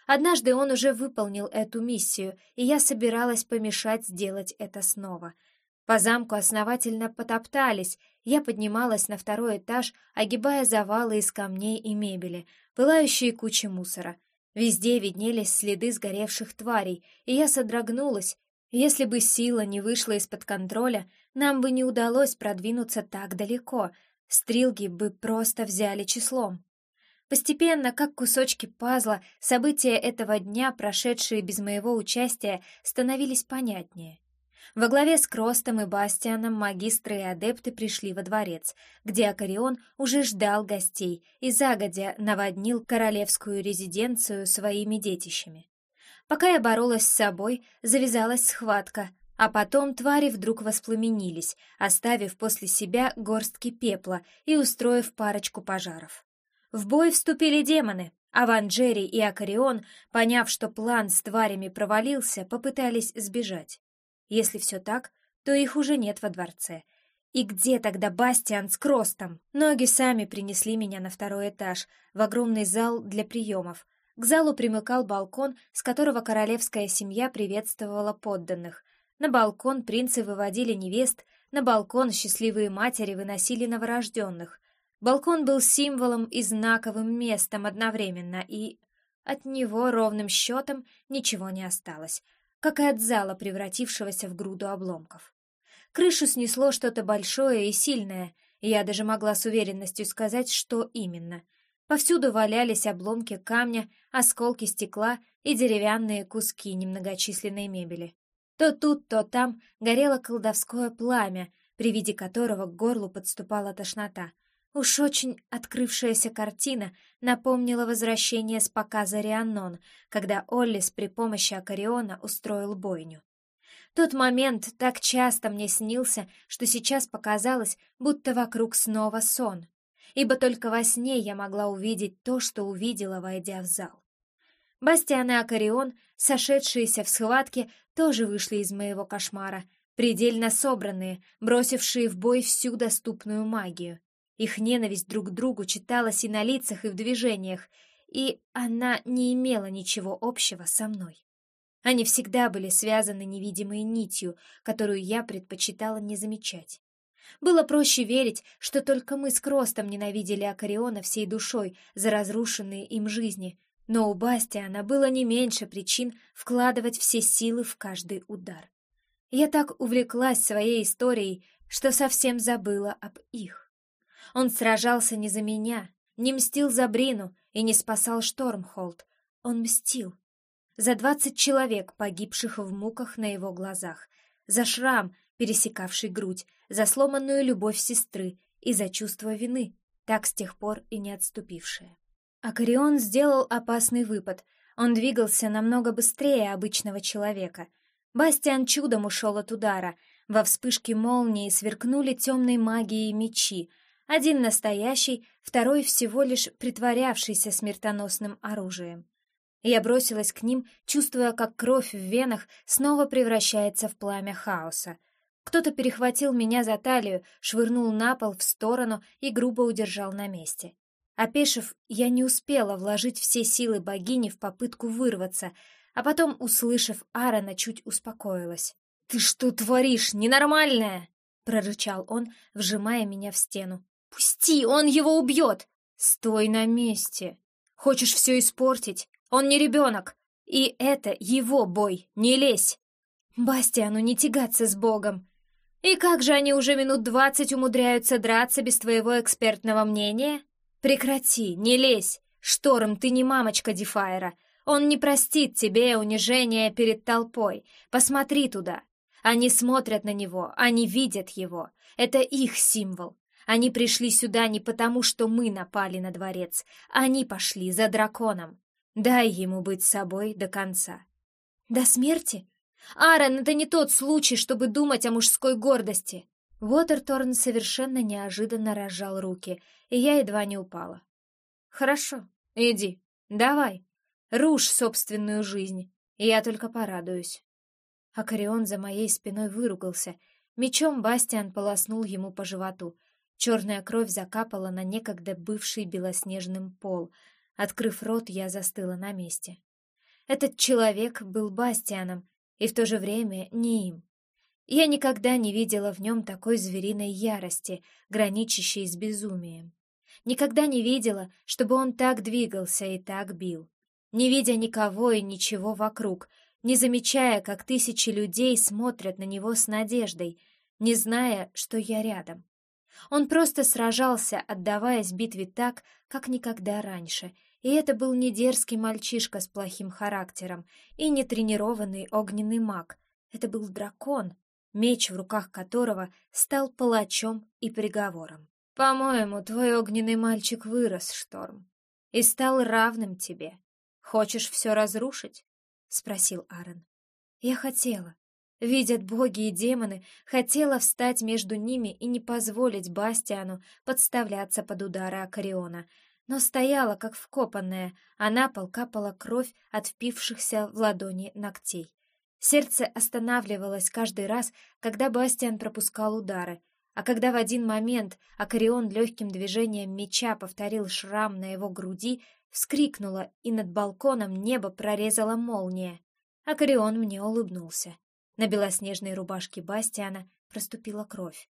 Однажды он уже выполнил эту миссию, и я собиралась помешать сделать это снова. По замку основательно потоптались, я поднималась на второй этаж, огибая завалы из камней и мебели, пылающие кучи мусора — Везде виднелись следы сгоревших тварей, и я содрогнулась. Если бы сила не вышла из-под контроля, нам бы не удалось продвинуться так далеко, стрелги бы просто взяли числом. Постепенно, как кусочки пазла, события этого дня, прошедшие без моего участия, становились понятнее. Во главе с Кростом и Бастианом магистры и адепты пришли во дворец, где Акарион уже ждал гостей и загодя наводнил королевскую резиденцию своими детищами. Пока я боролась с собой, завязалась схватка, а потом твари вдруг воспламенились, оставив после себя горстки пепла и устроив парочку пожаров. В бой вступили демоны, а Ванджери и Акарион, поняв, что план с тварями провалился, попытались сбежать. Если все так, то их уже нет во дворце. И где тогда Бастиан с Кростом? Ноги сами принесли меня на второй этаж, в огромный зал для приемов. К залу примыкал балкон, с которого королевская семья приветствовала подданных. На балкон принцы выводили невест, на балкон счастливые матери выносили новорожденных. Балкон был символом и знаковым местом одновременно, и от него ровным счетом ничего не осталось — как и от зала, превратившегося в груду обломков. Крышу снесло что-то большое и сильное, и я даже могла с уверенностью сказать, что именно. Повсюду валялись обломки камня, осколки стекла и деревянные куски немногочисленной мебели. То тут, то там горело колдовское пламя, при виде которого к горлу подступала тошнота — Уж очень открывшаяся картина напомнила возвращение с показа Рианнон, когда Оллис при помощи Акариона устроил бойню. Тот момент так часто мне снился, что сейчас показалось, будто вокруг снова сон, ибо только во сне я могла увидеть то, что увидела, войдя в зал. Бастиан и Акарион, сошедшиеся в схватке, тоже вышли из моего кошмара, предельно собранные, бросившие в бой всю доступную магию. Их ненависть друг к другу читалась и на лицах, и в движениях, и она не имела ничего общего со мной. Они всегда были связаны невидимой нитью, которую я предпочитала не замечать. Было проще верить, что только мы с Кростом ненавидели Акариона всей душой за разрушенные им жизни, но у Бастиана было не меньше причин вкладывать все силы в каждый удар. Я так увлеклась своей историей, что совсем забыла об их. Он сражался не за меня, не мстил за Брину и не спасал Штормхолд. Он мстил. За двадцать человек, погибших в муках на его глазах, за шрам, пересекавший грудь, за сломанную любовь сестры и за чувство вины, так с тех пор и не отступившее. Акарион сделал опасный выпад. Он двигался намного быстрее обычного человека. Бастиан чудом ушел от удара. Во вспышке молнии сверкнули темной магией мечи, один настоящий, второй всего лишь притворявшийся смертоносным оружием. Я бросилась к ним, чувствуя, как кровь в венах снова превращается в пламя хаоса. Кто-то перехватил меня за талию, швырнул на пол в сторону и грубо удержал на месте. Опешив, я не успела вложить все силы богини в попытку вырваться, а потом, услышав Аарона, чуть успокоилась. «Ты что творишь, ненормальная?» — прорычал он, вжимая меня в стену. «Пусти, он его убьет!» «Стой на месте!» — Хочешь все испортить? Он не ребенок. И это его бой, не лезь. Бастиану не тягаться с Богом. И как же они уже минут двадцать умудряются драться без твоего экспертного мнения? Прекрати, не лезь. Шторм, ты не мамочка Дефайра. Он не простит тебе унижения перед толпой. Посмотри туда. Они смотрят на него, они видят его. Это их символ. Они пришли сюда не потому, что мы напали на дворец. Они пошли за драконом. Дай ему быть собой до конца. До смерти? Аарон, это не тот случай, чтобы думать о мужской гордости. Уотерторн совершенно неожиданно разжал руки, и я едва не упала. Хорошо, иди, давай, рушь собственную жизнь, и я только порадуюсь. Акарион за моей спиной выругался. Мечом Бастиан полоснул ему по животу. Черная кровь закапала на некогда бывший белоснежным пол. Открыв рот, я застыла на месте. Этот человек был Бастианом, и в то же время не им. Я никогда не видела в нем такой звериной ярости, граничащей с безумием. Никогда не видела, чтобы он так двигался и так бил. Не видя никого и ничего вокруг, не замечая, как тысячи людей смотрят на него с надеждой, не зная, что я рядом. Он просто сражался, отдаваясь битве так, как никогда раньше, и это был не дерзкий мальчишка с плохим характером и не тренированный огненный маг. Это был дракон, меч в руках которого стал палачом и приговором. «По-моему, твой огненный мальчик вырос, Шторм, и стал равным тебе. Хочешь все разрушить?» — спросил Аарон. «Я хотела. Видят боги и демоны, хотела встать между ними и не позволить Бастиану подставляться под удары Акариона, но стояла, как вкопанная, а на пол капала кровь от впившихся в ладони ногтей. Сердце останавливалось каждый раз, когда Бастиан пропускал удары, а когда в один момент Акарион легким движением меча повторил шрам на его груди, вскрикнула, и над балконом небо прорезала молния. Акарион мне улыбнулся. На белоснежной рубашке Бастиана проступила кровь.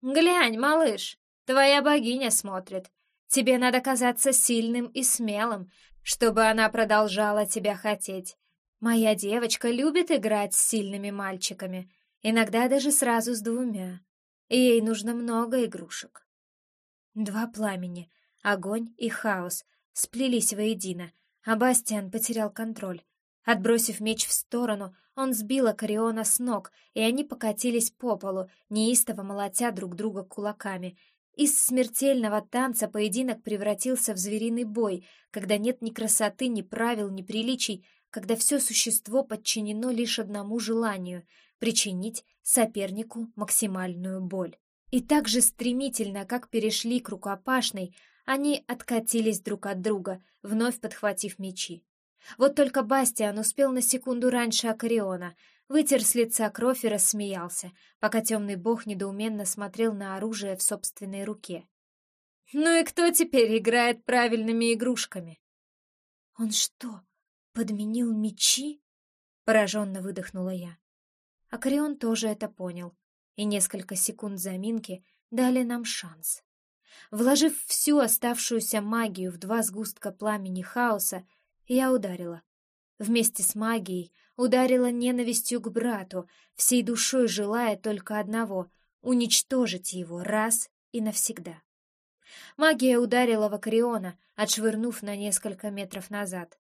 «Глянь, малыш, твоя богиня смотрит. Тебе надо казаться сильным и смелым, чтобы она продолжала тебя хотеть. Моя девочка любит играть с сильными мальчиками, иногда даже сразу с двумя. Ей нужно много игрушек». Два пламени, огонь и хаос, сплелись воедино, а Бастиан потерял контроль. Отбросив меч в сторону, он сбил Акариона с ног, и они покатились по полу, неистово молотя друг друга кулаками. Из смертельного танца поединок превратился в звериный бой, когда нет ни красоты, ни правил, ни приличий, когда все существо подчинено лишь одному желанию — причинить сопернику максимальную боль. И так же стремительно, как перешли к рукопашной, они откатились друг от друга, вновь подхватив мечи. Вот только Бастиан успел на секунду раньше Акариона, вытер с лица кровь и рассмеялся, пока темный бог недоуменно смотрел на оружие в собственной руке. «Ну и кто теперь играет правильными игрушками?» «Он что, подменил мечи?» — пораженно выдохнула я. Акарион тоже это понял, и несколько секунд заминки дали нам шанс. Вложив всю оставшуюся магию в два сгустка пламени хаоса, я ударила. Вместе с магией ударила ненавистью к брату, всей душой желая только одного — уничтожить его раз и навсегда. Магия ударила в Акриона, отшвырнув на несколько метров назад.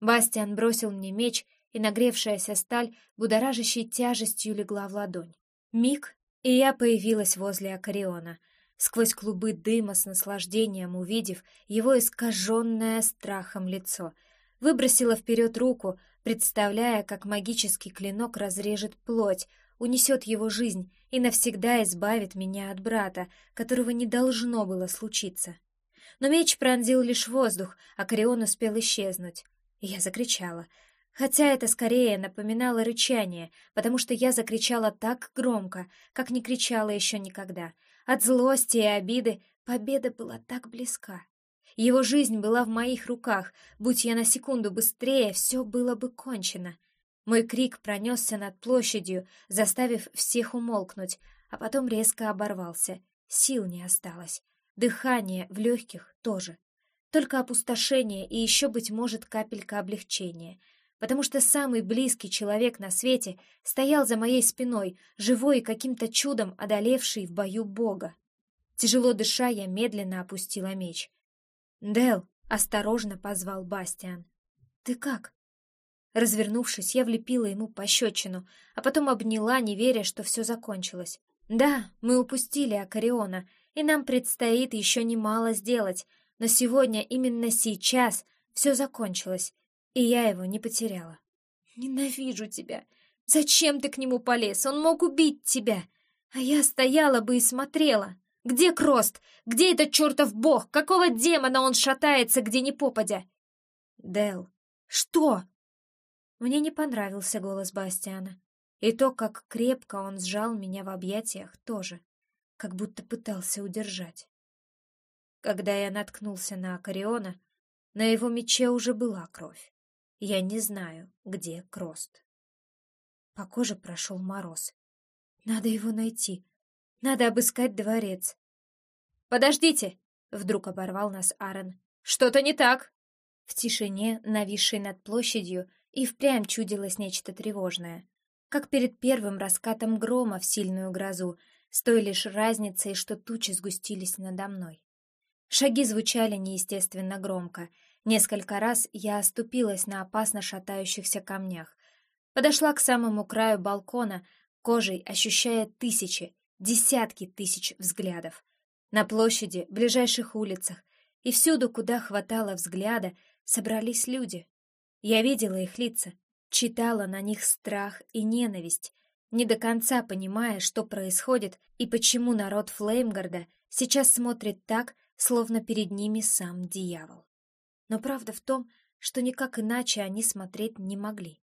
Бастиан бросил мне меч, и нагревшаяся сталь будоражащей тяжестью легла в ладонь. Миг, и я появилась возле Акариона, сквозь клубы дыма с наслаждением увидев его искаженное страхом лицо, выбросила вперед руку, представляя, как магический клинок разрежет плоть, унесет его жизнь и навсегда избавит меня от брата, которого не должно было случиться. Но меч пронзил лишь воздух, а Корион успел исчезнуть. И я закричала, хотя это скорее напоминало рычание, потому что я закричала так громко, как не кричала еще никогда — от злости и обиды победа была так близка. Его жизнь была в моих руках. Будь я на секунду быстрее, все было бы кончено. Мой крик пронесся над площадью, заставив всех умолкнуть, а потом резко оборвался. Сил не осталось. Дыхание в легких тоже. Только опустошение и еще, быть может, капелька облегчения, потому что самый близкий человек на свете стоял за моей спиной, живой и каким-то чудом одолевший в бою Бога. Тяжело дыша, я медленно опустила меч. «Дел!» — осторожно позвал Бастиан. «Ты как?» Развернувшись, я влепила ему пощечину, а потом обняла, не веря, что все закончилось. «Да, мы упустили Акариона, и нам предстоит еще немало сделать, но сегодня, именно сейчас, все закончилось, и я его не потеряла. Ненавижу тебя. Зачем ты к нему полез? Он мог убить тебя. А я стояла бы и смотрела. Где Крост? Где этот чертов бог? Какого демона он шатается, где ни попадя? Дел, что? Мне не понравился голос Бастиана. И то, как крепко он сжал меня в объятиях, тоже. Как будто пытался удержать. Когда я наткнулся на Акариона, на его мече уже была кровь. Я не знаю, где Крост. По коже прошел мороз. Надо его найти. Надо обыскать дворец. «Подождите!» — вдруг оборвал нас Аарон. «Что-то не так!» В тишине, нависшей над площадью, и впрямь чудилось нечто тревожное. Как перед первым раскатом грома в сильную грозу, с той лишь разницей, что тучи сгустились надо мной. Шаги звучали неестественно громко. Несколько раз я оступилась на опасно шатающихся камнях. Подошла к самому краю балкона, кожей ощущая тысячи, десятки тысяч взглядов. На площади, ближайших улицах и всюду, куда хватало взгляда, собрались люди. Я видела их лица, читала на них страх и ненависть, не до конца понимая, что происходит и почему народ Флеймгарда сейчас смотрит так, словно перед ними сам дьявол. Но правда в том, что никак иначе они смотреть не могли.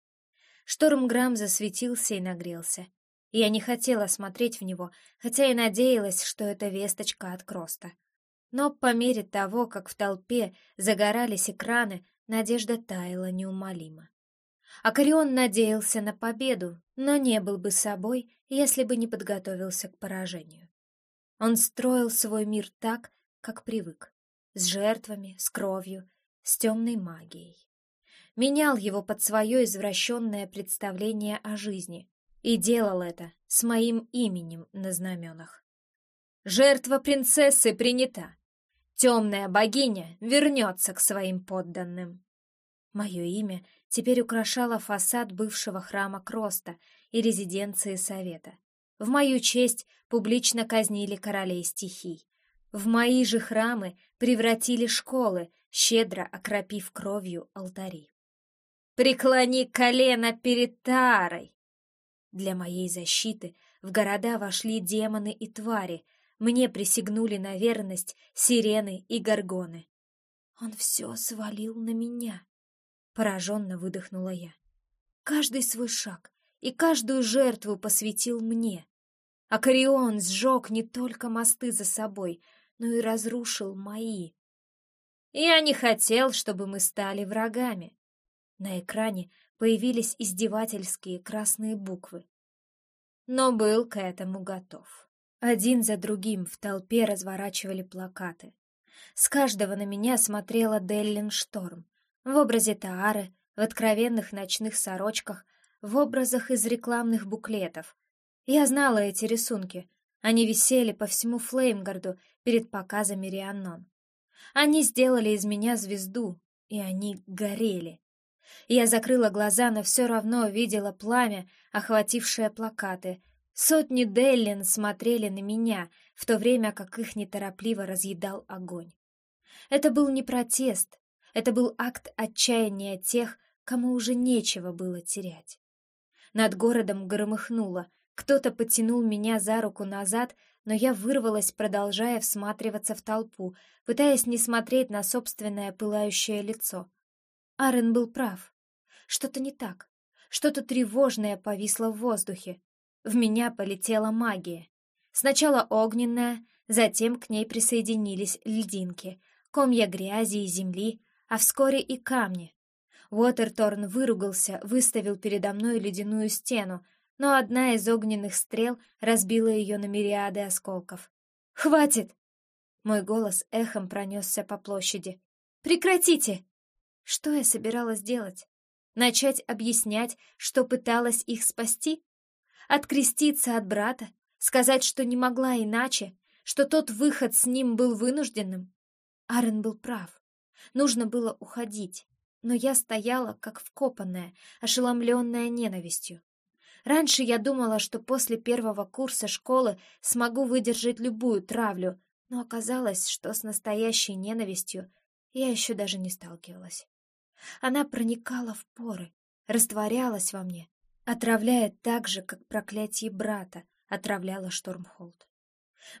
Штормграм засветился и нагрелся. Я не хотела смотреть в него, хотя и надеялась, что это весточка от Кроста. Но по мере того, как в толпе загорались экраны, надежда таяла неумолимо. Акарион надеялся на победу, но не был бы собой, если бы не подготовился к поражению. Он строил свой мир так, как привык. С жертвами, с кровью, с темной магией. Менял его под свое извращенное представление о жизни и делал это с моим именем на знаменах. Жертва принцессы принята. Темная богиня вернется к своим подданным. Мое имя теперь украшало фасад бывшего храма Кроста и резиденции Совета. В мою честь публично казнили королей стихий, в мои же храмы превратили школы, щедро окропив кровью алтари. «Преклони колено перед Тарой!» Для моей защиты в города вошли демоны и твари, мне присягнули на верность сирены и горгоны. Он все свалил на меня. Пораженно выдохнула я. Каждый свой шаг и каждую жертву посвятил мне. Акарион сжег не только мосты за собой, но и разрушил мои. Я не хотел, чтобы мы стали врагами. На экране появились издевательские красные буквы. Но был к этому готов. Один за другим в толпе разворачивали плакаты. С каждого на меня смотрела Деллин Шторм. В образе Таары, в откровенных ночных сорочках, в образах из рекламных буклетов. Я знала эти рисунки. Они висели по всему Флеймгарду перед показами Рианнон. Они сделали из меня звезду, и они горели. Я закрыла глаза, но все равно видела пламя, охватившее плакаты. Сотни Деллин смотрели на меня, в то время как их неторопливо разъедал огонь. Это был не протест, это был акт отчаяния тех, кому уже нечего было терять. Над городом громыхнуло, кто-то потянул меня за руку назад, но я вырвалась, продолжая всматриваться в толпу, пытаясь не смотреть на собственное пылающее лицо. Арен был прав. Что-то не так. Что-то тревожное повисло в воздухе. В меня полетела магия. Сначала огненная, затем к ней присоединились льдинки, комья грязи и земли, а вскоре и камни. Уотерторн выругался, выставил передо мной ледяную стену, но одна из огненных стрел разбила ее на мириады осколков. «Хватит!» Мой голос эхом пронесся по площади. Прекратите!» Что я собиралась делать? Начать объяснять, что пыталась их спасти? Откреститься от брата? Сказать, что не могла иначе? Что тот выход с ним был вынужденным? Арен был прав. Нужно было уходить. Но я стояла, как вкопанная, ошеломленная ненавистью. Раньше я думала, что после первого курса школы смогу выдержать любую травлю, но оказалось, что с настоящей ненавистью я еще даже не сталкивалась. Она проникала в поры, растворялась во мне, отравляя так же, как проклятие брата отравляла Штормхолд.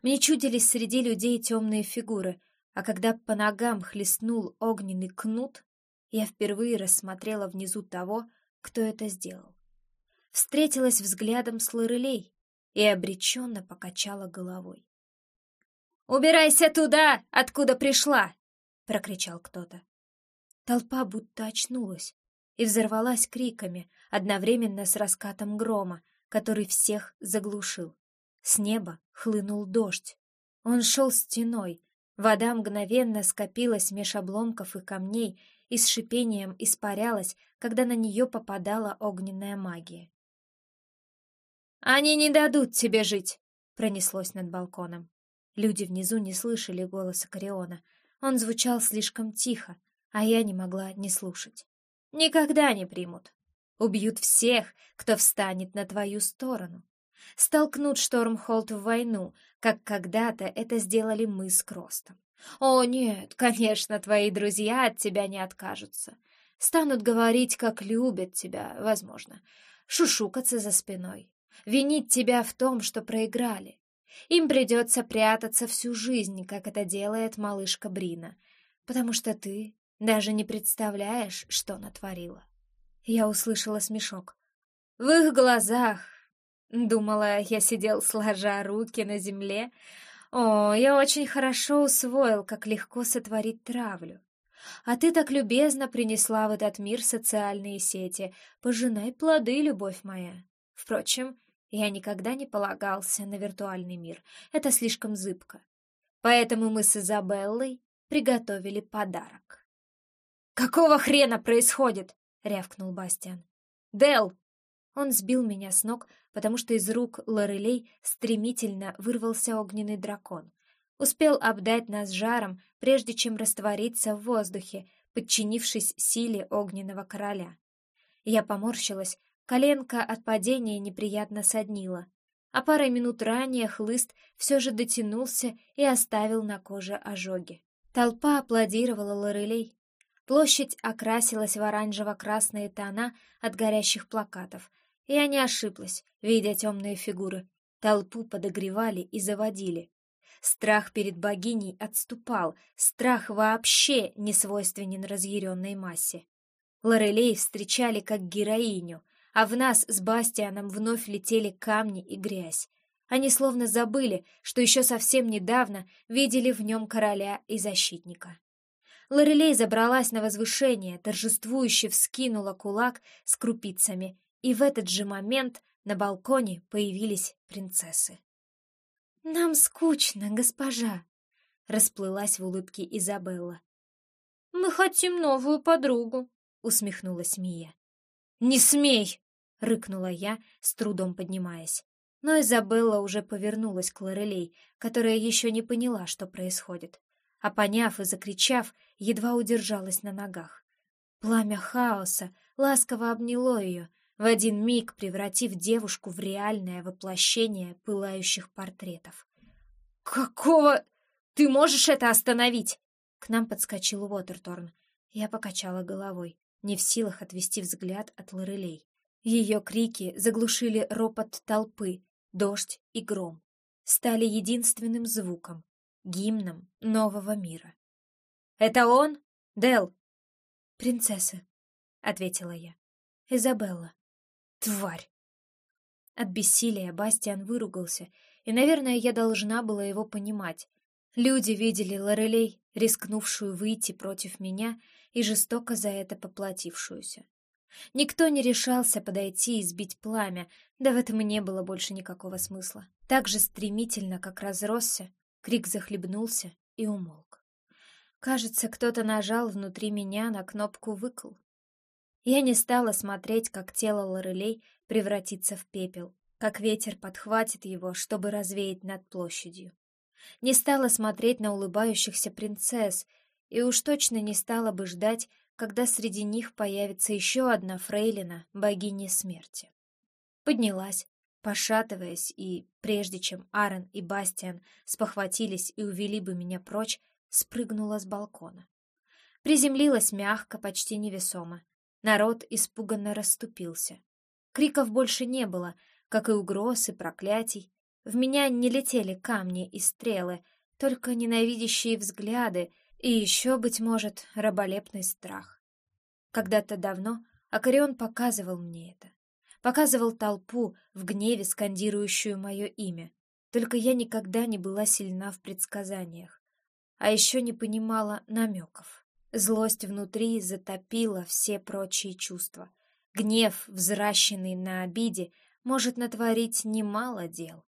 Мне чудились среди людей темные фигуры, а когда по ногам хлестнул огненный кнут, я впервые рассмотрела внизу того, кто это сделал. Встретилась взглядом с Лорелей и обреченно покачала головой. «Убирайся туда, откуда пришла!» — прокричал кто-то. Толпа будто очнулась и взорвалась криками, одновременно с раскатом грома, который всех заглушил. С неба хлынул дождь. Он шел стеной. Вода мгновенно скопилась меж обломков и камней и с шипением испарялась, когда на нее попадала огненная магия. «Они не дадут тебе жить!» — пронеслось над балконом. Люди внизу не слышали голоса Кориона. Он звучал слишком тихо, а я не могла не слушать. «Никогда не примут. Убьют всех, кто встанет на твою сторону столкнут Штормхолд в войну, как когда-то это сделали мы с Кростом. О, нет, конечно, твои друзья от тебя не откажутся. Станут говорить, как любят тебя, возможно, шушукаться за спиной, винить тебя в том, что проиграли. Им придется прятаться всю жизнь, как это делает малышка Брина, потому что ты даже не представляешь, что натворила. Я услышала смешок. В их глазах Думала, я сидел сложа руки на земле. О, я очень хорошо усвоил, как легко сотворить травлю. А ты так любезно принесла в этот мир социальные сети. Пожинай плоды, любовь моя. Впрочем, я никогда не полагался на виртуальный мир. Это слишком зыбко. Поэтому мы с Изабеллой приготовили подарок. «Какого хрена происходит?» — рявкнул Бастиан. «Дел, он сбил меня с ног, потому что из рук Лорелей стремительно вырвался огненный дракон. Успел обдать нас жаром, прежде чем раствориться в воздухе, подчинившись силе огненного короля. Я поморщилась, коленка от падения неприятно соднила, а парой минут ранее хлыст все же дотянулся и оставил на коже ожоги. Толпа аплодировала Лорелей. Площадь окрасилась в оранжево-красные тона от горящих плакатов — я не ошиблась, видя темные фигуры. Толпу подогревали и заводили. Страх перед богиней отступал, страх вообще не свойственен разъяренной массе. Лорелей встречали как героиню, а в нас с Бастианом вновь летели камни и грязь. Они словно забыли, что еще совсем недавно видели в нем короля и защитника. Лорелей забралась на возвышение, торжествующе вскинула кулак с крупицами и в этот же момент на балконе появились принцессы. «Нам скучно, госпожа», — расплылась в улыбке Изабелла. «Мы хотим новую подругу», — усмехнулась Мия. «Не смей!» — рыкнула я, с трудом поднимаясь. Но Изабелла уже повернулась к Лорелей, которая еще не поняла, что происходит. А поняв и закричав, едва удержалась на ногах. Пламя хаоса ласково обняло ее, в один миг превратив девушку в реальное воплощение пылающих портретов. «Какого? Ты можешь это остановить?» К нам подскочил Уотерторн. Я покачала головой, не в силах отвести взгляд от Лорелей. Ее крики заглушили ропот толпы, дождь и гром. Стали единственным звуком, гимном нового мира. «Это он? Дел?» «Принцесса», — ответила я. «Изабелла». Тварь! От бессилия Бастиан выругался, и, наверное, я должна была его понимать. Люди видели Лорелей, рискнувшую выйти против меня и жестоко за это поплатившуюся. Никто не решался подойти и сбить пламя, да в этом и не было больше никакого смысла. Так же стремительно, как разросся, крик захлебнулся и умолк. Кажется, кто-то нажал внутри меня на кнопку «выкл». Я не стала смотреть, как тело Лорелей превратится в пепел, как ветер подхватит его, чтобы развеять над площадью. Не стала смотреть на улыбающихся принцесс, и уж точно не стала бы ждать, когда среди них появится еще одна фрейлина, богиня смерти. Поднялась, пошатываясь, и, прежде чем Аарон и Бастиан спохватились и увели бы меня прочь, спрыгнула с балкона. Приземлилась мягко, почти невесомо. Народ испуганно расступился. Криков больше не было, как и угроз и проклятий. В меня не летели камни и стрелы, только ненавидящие взгляды и еще, быть может, раболепный страх. Когда-то давно Акарион показывал мне это. Показывал толпу, в гневе скандирующую мое имя. Только я никогда не была сильна в предсказаниях а еще не понимала намеков. Злость внутри затопила все прочие чувства. Гнев, взращенный на обиде, может натворить немало дел.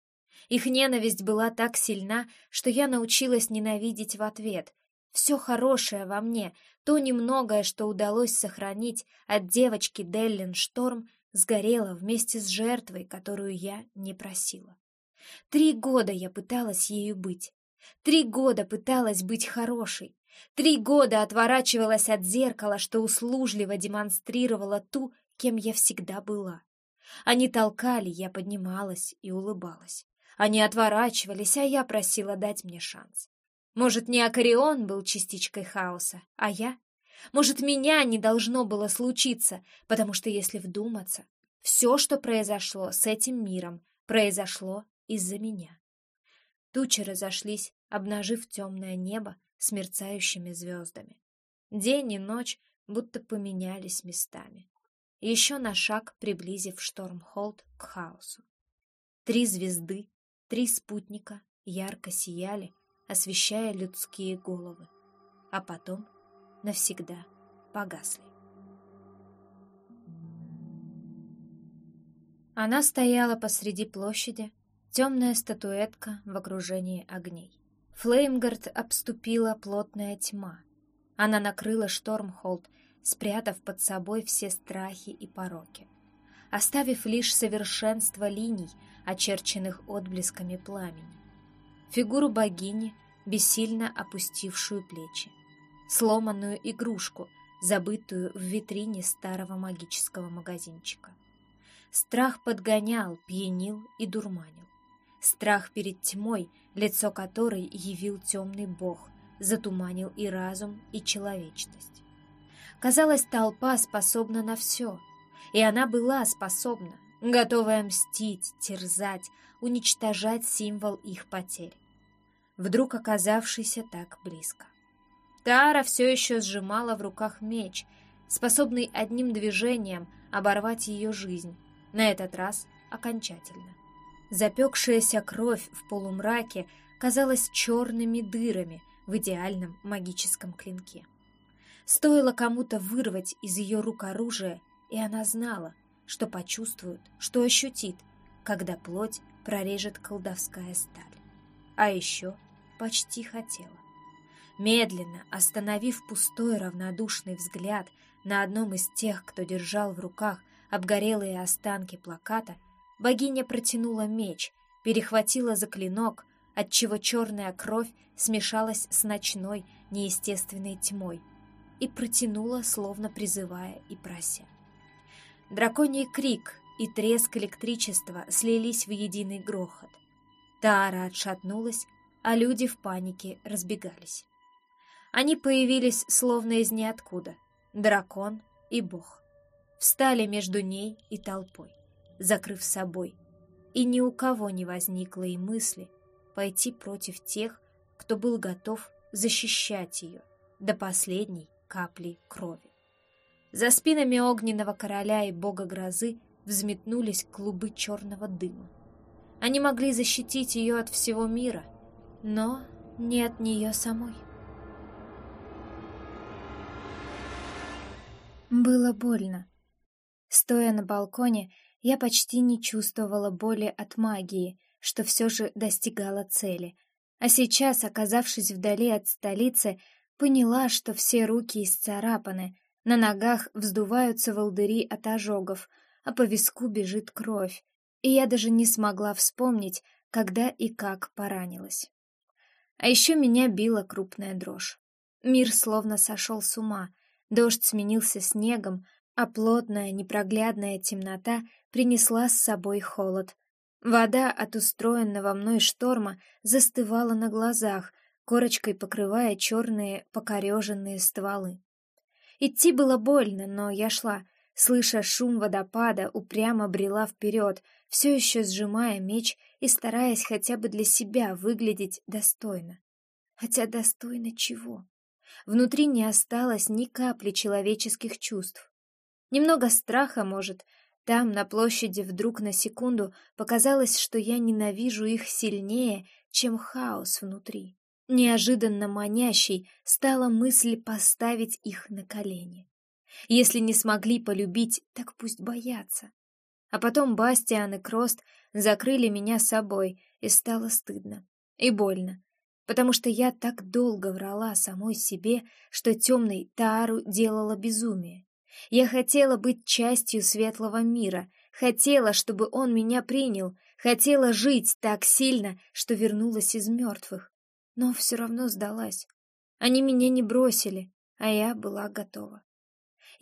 Их ненависть была так сильна, что я научилась ненавидеть в ответ. Все хорошее во мне, то немногое, что удалось сохранить от девочки Деллин Шторм, сгорело вместе с жертвой, которую я не просила. Три года я пыталась ею быть, Три года пыталась быть хорошей. Три года отворачивалась от зеркала, что услужливо демонстрировала ту, кем я всегда была. Они толкали, я поднималась и улыбалась. Они отворачивались, а я просила дать мне шанс. Может, не Акарион был частичкой хаоса, а я? Может, меня не должно было случиться, потому что, если вдуматься, все, что произошло с этим миром, произошло из-за меня. Тучи разошлись, обнажив темное небо с мерцающими звездами. День и ночь будто поменялись местами. Еще на шаг приблизив Штормхолд к хаосу. Три звезды, три спутника ярко сияли, освещая людские головы, а потом навсегда погасли. Она стояла посреди площади, темная статуэтка в окружении огней. Флеймгард обступила плотная тьма. Она накрыла Штормхолд, спрятав под собой все страхи и пороки, оставив лишь совершенство линий, очерченных отблесками пламени. Фигуру богини, бессильно опустившую плечи. Сломанную игрушку, забытую в витрине старого магического магазинчика. Страх подгонял, пьянил и дурманил. Страх перед тьмой, лицо которой явил темный бог, затуманил и разум, и человечность. Казалось, толпа способна на все, и она была способна, готовая мстить, терзать, уничтожать символ их потерь, вдруг оказавшийся так близко. Тара все еще сжимала в руках меч, способный одним движением оборвать ее жизнь, на этот раз окончательно. Запекшаяся кровь в полумраке казалась черными дырами в идеальном магическом клинке. Стоило кому-то вырвать из ее рук оружие, и она знала, что почувствует, что ощутит, когда плоть прорежет колдовская сталь. А еще почти хотела. Медленно, остановив пустой равнодушный взгляд на одном из тех, кто держал в руках обгорелые останки плаката, Богиня протянула меч, перехватила за клинок, отчего черная кровь смешалась с ночной, неестественной тьмой, и протянула, словно призывая и прося. Драконий крик и треск электричества слились в единый грохот. Тара отшатнулась, а люди в панике разбегались. Они появились словно из ниоткуда, дракон и бог. Встали между ней и толпой закрыв собой, и ни у кого не возникло и мысли пойти против тех, кто был готов защищать ее до последней капли крови. За спинами огненного короля и бога грозы взметнулись клубы черного дыма. Они могли защитить ее от всего мира, но не от нее самой. Было больно. Стоя на балконе, я почти не чувствовала боли от магии, что все же достигала цели. А сейчас, оказавшись вдали от столицы, Поняла, что все руки исцарапаны, на ногах вздуваются волдыри от ожогов, а по виску бежит кровь, и я даже не смогла вспомнить, когда и как поранилась. А еще меня била крупная дрожь. Мир словно сошел с ума, дождь сменился снегом, а плотная непроглядная темнота принесла с собой холод. Вода от устроенного мной шторма застывала на глазах, корочкой покрывая черные покореженные стволы. Идти было больно, но я шла, слыша шум водопада, упрямо брела вперед, все еще сжимая меч и стараясь хотя бы для себя выглядеть достойно. Хотя достойно чего? Внутри не осталось ни капли человеческих чувств. Немного страха, может. Там, на площади, вдруг на секунду показалось, что я ненавижу их сильнее, чем хаос внутри. Неожиданно манящей стала мысль поставить их на колени. Если не смогли полюбить, так пусть боятся. А потом Бастиан и Крост закрыли меня собой, и стало стыдно. И больно. Потому что я так долго врала самой себе, что темный Таару делала безумие. Я хотела быть частью светлого мира, хотела, чтобы он меня принял, хотела жить так сильно, что вернулась из мертвых но все равно сдалась. Они меня не бросили, а я была готова.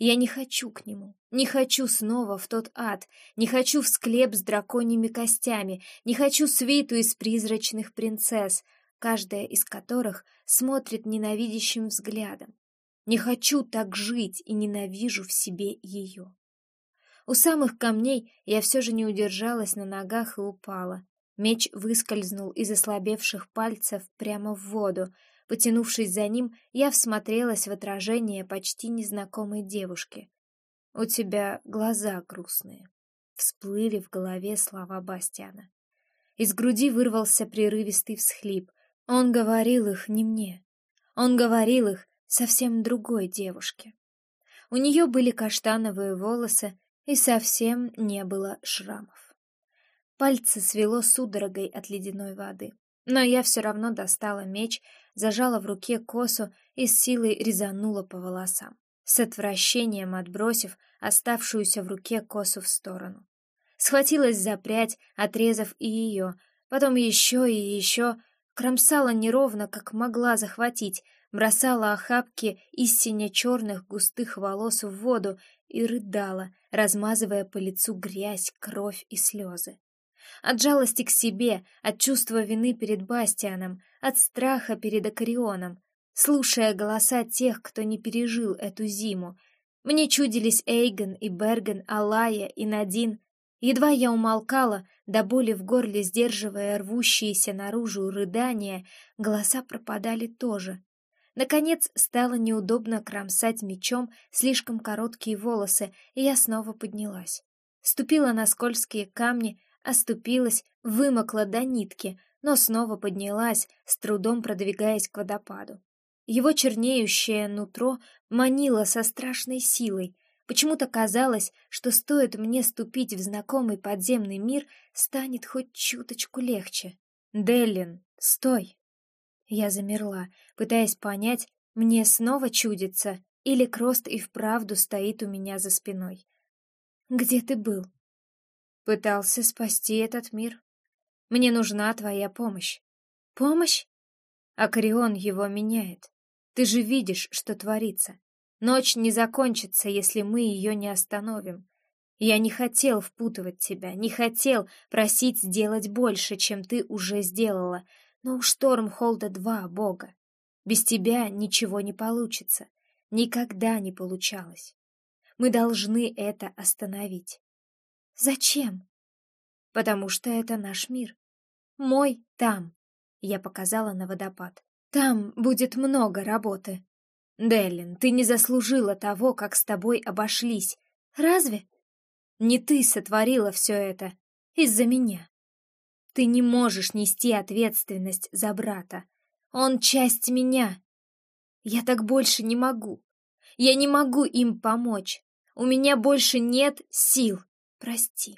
Я не хочу к нему, не хочу снова в тот ад, не хочу в склеп с драконьими костями, не хочу свиту из призрачных принцесс, каждая из которых смотрит ненавидящим взглядом. Не хочу так жить и ненавижу в себе ее. У самых камней я все же не удержалась на ногах и упала. Меч выскользнул из ослабевших пальцев прямо в воду. Потянувшись за ним, я всмотрелась в отражение почти незнакомой девушки. «У тебя глаза грустные», — всплыли в голове слова Бастиана. Из груди вырвался прерывистый всхлип. Он говорил их не мне. Он говорил их совсем другой девушке. У нее были каштановые волосы, и совсем не было шрамов. Пальцы свело судорогой от ледяной воды. Но я все равно достала меч, зажала в руке косу и с силой резанула по волосам, с отвращением отбросив оставшуюся в руке косу в сторону. Схватилась за прядь, отрезав и ее, потом еще и еще, кромсала неровно, как могла захватить, бросала охапки из сине-черных густых волос в воду и рыдала, размазывая по лицу грязь, кровь и слезы. От жалости к себе, от чувства вины перед Бастианом, от страха перед Акарионом, слушая голоса тех, кто не пережил эту зиму. Мне чудились Эйген и Берген, Алая и Надин. Едва я умолкала, до боли в горле сдерживая рвущиеся наружу рыдания, голоса пропадали тоже. Наконец стало неудобно кромсать мечом слишком короткие волосы, и я снова поднялась. Ступила на скользкие камни, оступилась, вымокла до нитки, но снова поднялась, с трудом продвигаясь к водопаду. Его чернеющее нутро манило со страшной силой. Почему-то казалось, что стоит мне ступить в знакомый подземный мир, станет хоть чуточку легче. «Деллин, стой!» Я замерла, пытаясь понять, мне снова чудится, или Крост и вправду стоит у меня за спиной. «Где ты был?» Пытался спасти этот мир. Мне нужна твоя помощь. Помощь? Акрион его меняет. Ты же видишь, что творится. Ночь не закончится, если мы ее не остановим. Я не хотел впутывать тебя, не хотел просить сделать больше, чем ты уже сделала, но у Штормхолда два бога. Без тебя ничего не получится. Никогда не получалось. Мы должны это остановить. Зачем? Потому что это наш мир. Мой там. Я показала на водопад. Там будет много работы. Деллин, ты не заслужила того, как с тобой обошлись. Разве? Не ты сотворила все это. Из-за меня. Ты не можешь нести ответственность за брата. Он часть меня. Я так больше не могу. Я не могу им помочь. У меня больше нет сил. Прости.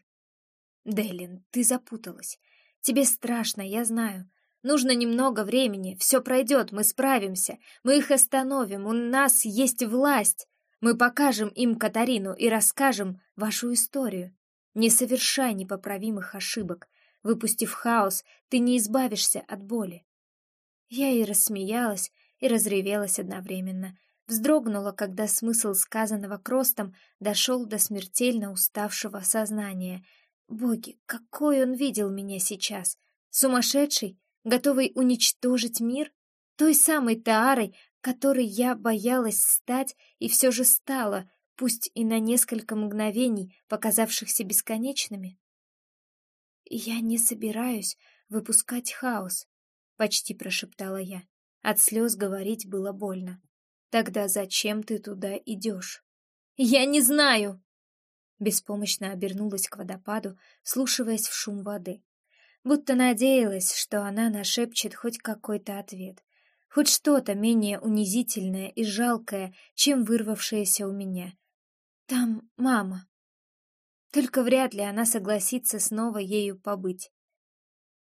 Делин, ты запуталась. Тебе страшно, я знаю. Нужно немного времени, все пройдет, мы справимся, мы их остановим, у нас есть власть. Мы покажем им Катарину и расскажем вашу историю. Не совершай непоправимых ошибок. Выпустив хаос, ты не избавишься от боли. Я и рассмеялась, и разревелась одновременно. Вздрогнула, когда смысл сказанного кростом дошел до смертельно уставшего сознания. Боги, какой он видел меня сейчас! Сумасшедший, готовый уничтожить мир? Той самой Таарой, которой я боялась стать и все же стала, пусть и на несколько мгновений, показавшихся бесконечными. «Я не собираюсь выпускать хаос», — почти прошептала я. От слез говорить было больно. «Тогда зачем ты туда идешь?» «Я не знаю!» Беспомощно обернулась к водопаду, слушаясь в шум воды. Будто надеялась, что она нашепчет хоть какой-то ответ. Хоть что-то менее унизительное и жалкое, чем вырвавшееся у меня. Там мама. Только вряд ли она согласится снова ею побыть.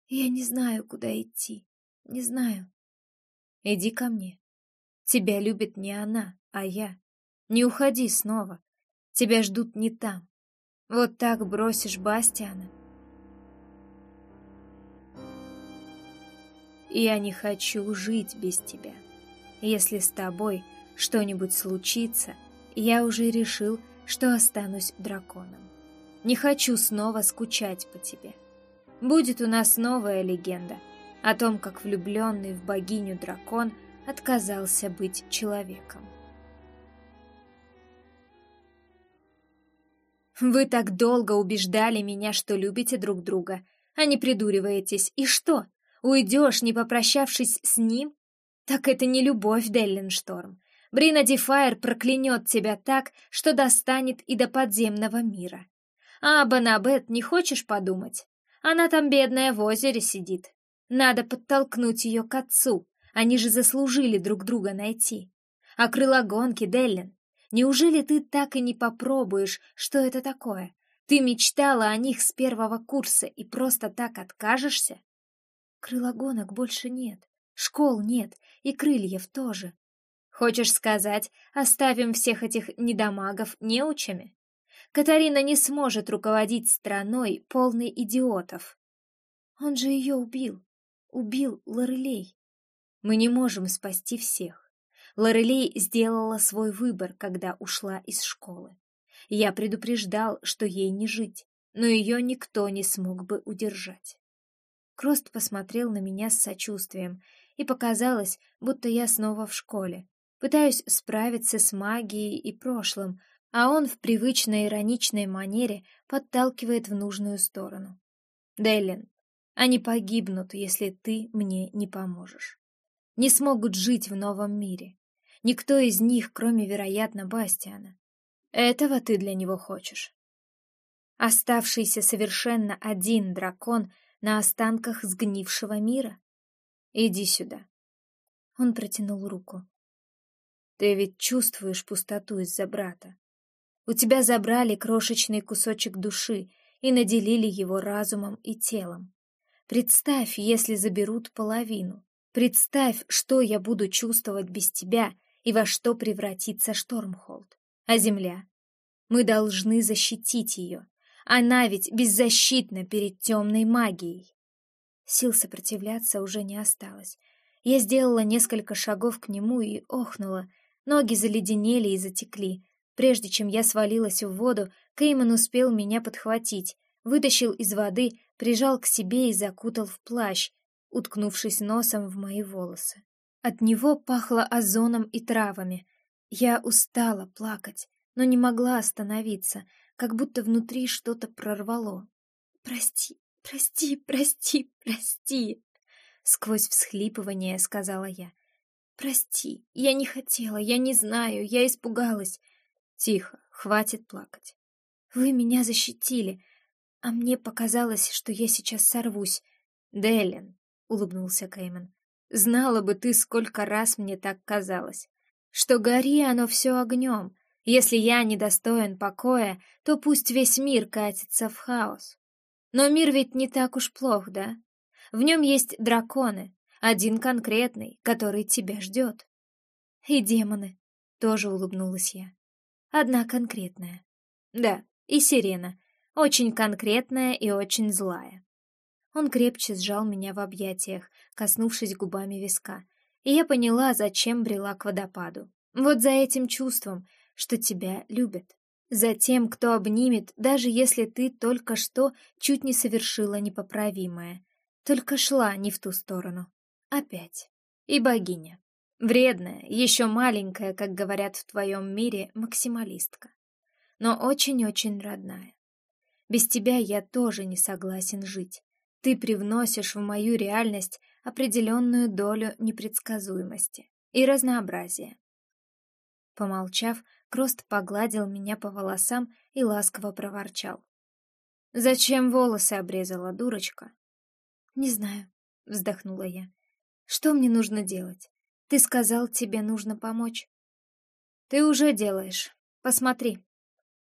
Я не знаю, куда идти. Не знаю. Иди ко мне. Тебя любит не она, а я. Не уходи снова. Тебя ждут не там. Вот так бросишь Бастиана, Я не хочу жить без тебя. Если с тобой что-нибудь случится, я уже решил, что останусь драконом. Не хочу снова скучать по тебе. Будет у нас новая легенда о том, как влюбленный в богиню дракон отказался быть человеком. Вы так долго убеждали меня, что любите друг друга, а не придуриваетесь. И что? Уйдешь, не попрощавшись с ним? Так это не любовь, Деллиншторм. Брина Дефайр проклянет тебя так, что достанет и до подземного мира. А об Анабет не хочешь подумать? Она там бедная в озере сидит. Надо подтолкнуть ее к отцу. Они же заслужили друг друга найти. А крылогонки, Деллин, неужели ты так и не попробуешь, что это такое? Ты мечтала о них с первого курса и просто так откажешься? Крылогонок больше нет, школ нет и крыльев тоже. Хочешь сказать, оставим всех этих недомагов неучами? Катарина не сможет руководить страной, полной идиотов. Он же ее убил. Убил Лорелей. Мы не можем спасти всех. Лорелей сделала свой выбор, когда ушла из школы. Я предупреждал, что ей не жить, но ее никто не смог бы удержать. Крост посмотрел на меня с сочувствием, и показалось, будто я снова в школе. Пытаюсь справиться с магией и прошлым, а он в привычной ироничной манере подталкивает в нужную сторону. Дейлин, они погибнут, если ты мне не поможешь. Не смогут жить в новом мире. Никто из них, кроме, вероятно, Бастиана. Этого ты для него хочешь. Оставшийся совершенно один дракон — на останках сгнившего мира? Иди сюда. Он протянул руку. Ты ведь чувствуешь пустоту из-за брата. У тебя забрали крошечный кусочек души и наделили его разумом и телом. Представь, если заберут половину. Представь, что я буду чувствовать без тебя и во что превратится Штормхолд. А земля? Мы должны защитить ее, она ведь беззащитна перед темной магией. Сил сопротивляться уже не осталось. Я сделала несколько шагов к нему и охнула. Ноги заледенели и затекли. Прежде чем я свалилась в воду, Кейман успел меня подхватить, вытащил из воды, прижал к себе и закутал в плащ, уткнувшись носом в мои волосы. От него пахло озоном и травами. Я устала плакать, но не могла остановиться — как будто внутри что-то прорвало. «Прости, прости, прости, прости!» Сквозь всхлипывание сказала я. «Прости, я не хотела, я не знаю, я испугалась». «Тихо, хватит плакать. Вы меня защитили, а мне показалось, что я сейчас сорвусь». «Деллин», — улыбнулся Кейман, — «знала бы ты, сколько раз мне так казалось, что гори оно все огнем, если я недостоин покоя, то пусть весь мир катится в хаос. Но мир ведь не так уж плох, да? В нем есть драконы, один конкретный, который тебя ждет. И демоны, тоже улыбнулась я. Одна конкретная. Да, и сирена, очень конкретная и очень злая. Он крепче сжал меня в объятиях, коснувшись губами виска, и я поняла, зачем брела к водопаду. Вот за этим чувством, что тебя любят. За тем, кто обнимет, даже если ты только что чуть не совершила непоправимое. Только шла не в ту сторону. Опять. И богиня. Вредная, еще маленькая, как говорят в твоем мире, максималистка. Но очень-очень родная. Без тебя я тоже не согласен жить. Ты привносишь в мою реальность определенную долю непредсказуемости и разнообразия. Помолчав, Крост погладил меня по волосам и ласково проворчал. «Зачем волосы обрезала, дурочка?» «Не знаю», — вздохнула я. «Что мне нужно делать? Ты сказал, тебе нужно помочь». «Ты уже делаешь. Посмотри».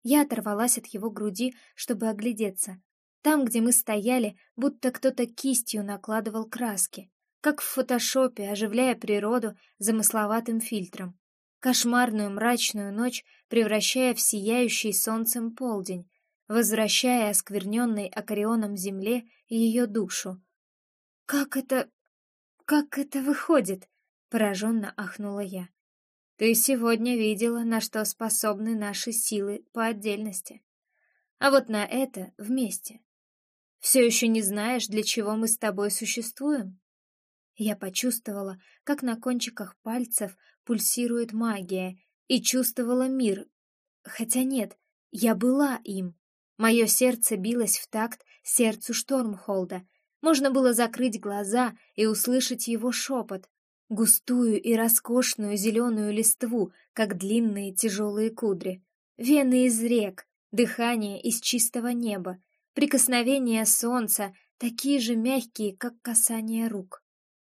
Я оторвалась от его груди, чтобы оглядеться. Там, где мы стояли, будто кто-то кистью накладывал краски, как в фотошопе, оживляя природу замысловатым фильтром кошмарную мрачную ночь превращая в сияющий солнцем полдень, возвращая оскверненной акарионом земле ее душу. «Как это... как это выходит?» — пораженно ахнула я. «Ты сегодня видела, на что способны наши силы по отдельности. А вот на это вместе. Все еще не знаешь, для чего мы с тобой существуем?» Я почувствовала, как на кончиках пальцев пульсирует магия, и чувствовала мир. Хотя нет, я была им. Мое сердце билось в такт сердцу Штормхолда. Можно было закрыть глаза и услышать его шепот, густую и роскошную зеленую листву, как длинные тяжелые кудри, вены из рек, дыхание из чистого неба, прикосновения солнца, такие же мягкие, как касание рук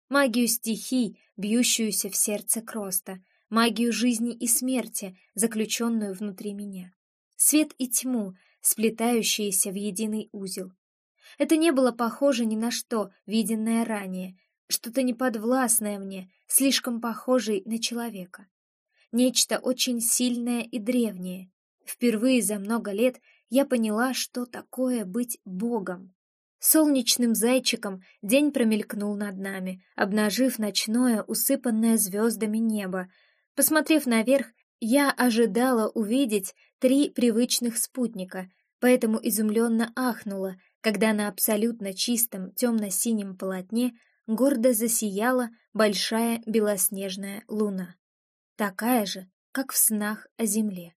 магию стихий, бьющуюся в сердце Кроста, магию жизни и смерти, заключенную внутри меня. Свет и тьму, сплетающиеся в единый узел. Это не было похоже ни на что, виденное ранее, что-то неподвластное мне, слишком похожее на человека. Нечто очень сильное и древнее. Впервые за много лет я поняла, что такое быть Богом. Солнечным зайчиком день промелькнул над нами, обнажив ночное, усыпанное звездами небо. Посмотрев наверх, я ожидала увидеть три привычных спутника, поэтому изумленно ахнула, когда на абсолютно чистом темно-синем полотне гордо засияла большая белоснежная луна. Такая же, как в снах о земле.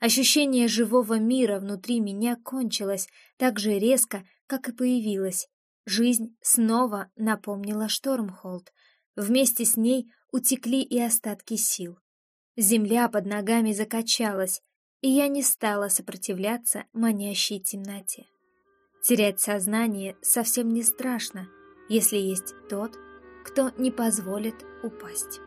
Ощущение живого мира внутри меня кончилось так же резко, как и появилась. Жизнь снова напомнила Штормхолд. Вместе с ней утекли и остатки сил. Земля под ногами закачалась, и я не стала сопротивляться манящей темноте. Терять сознание совсем не страшно, если есть тот, кто не позволит упасть.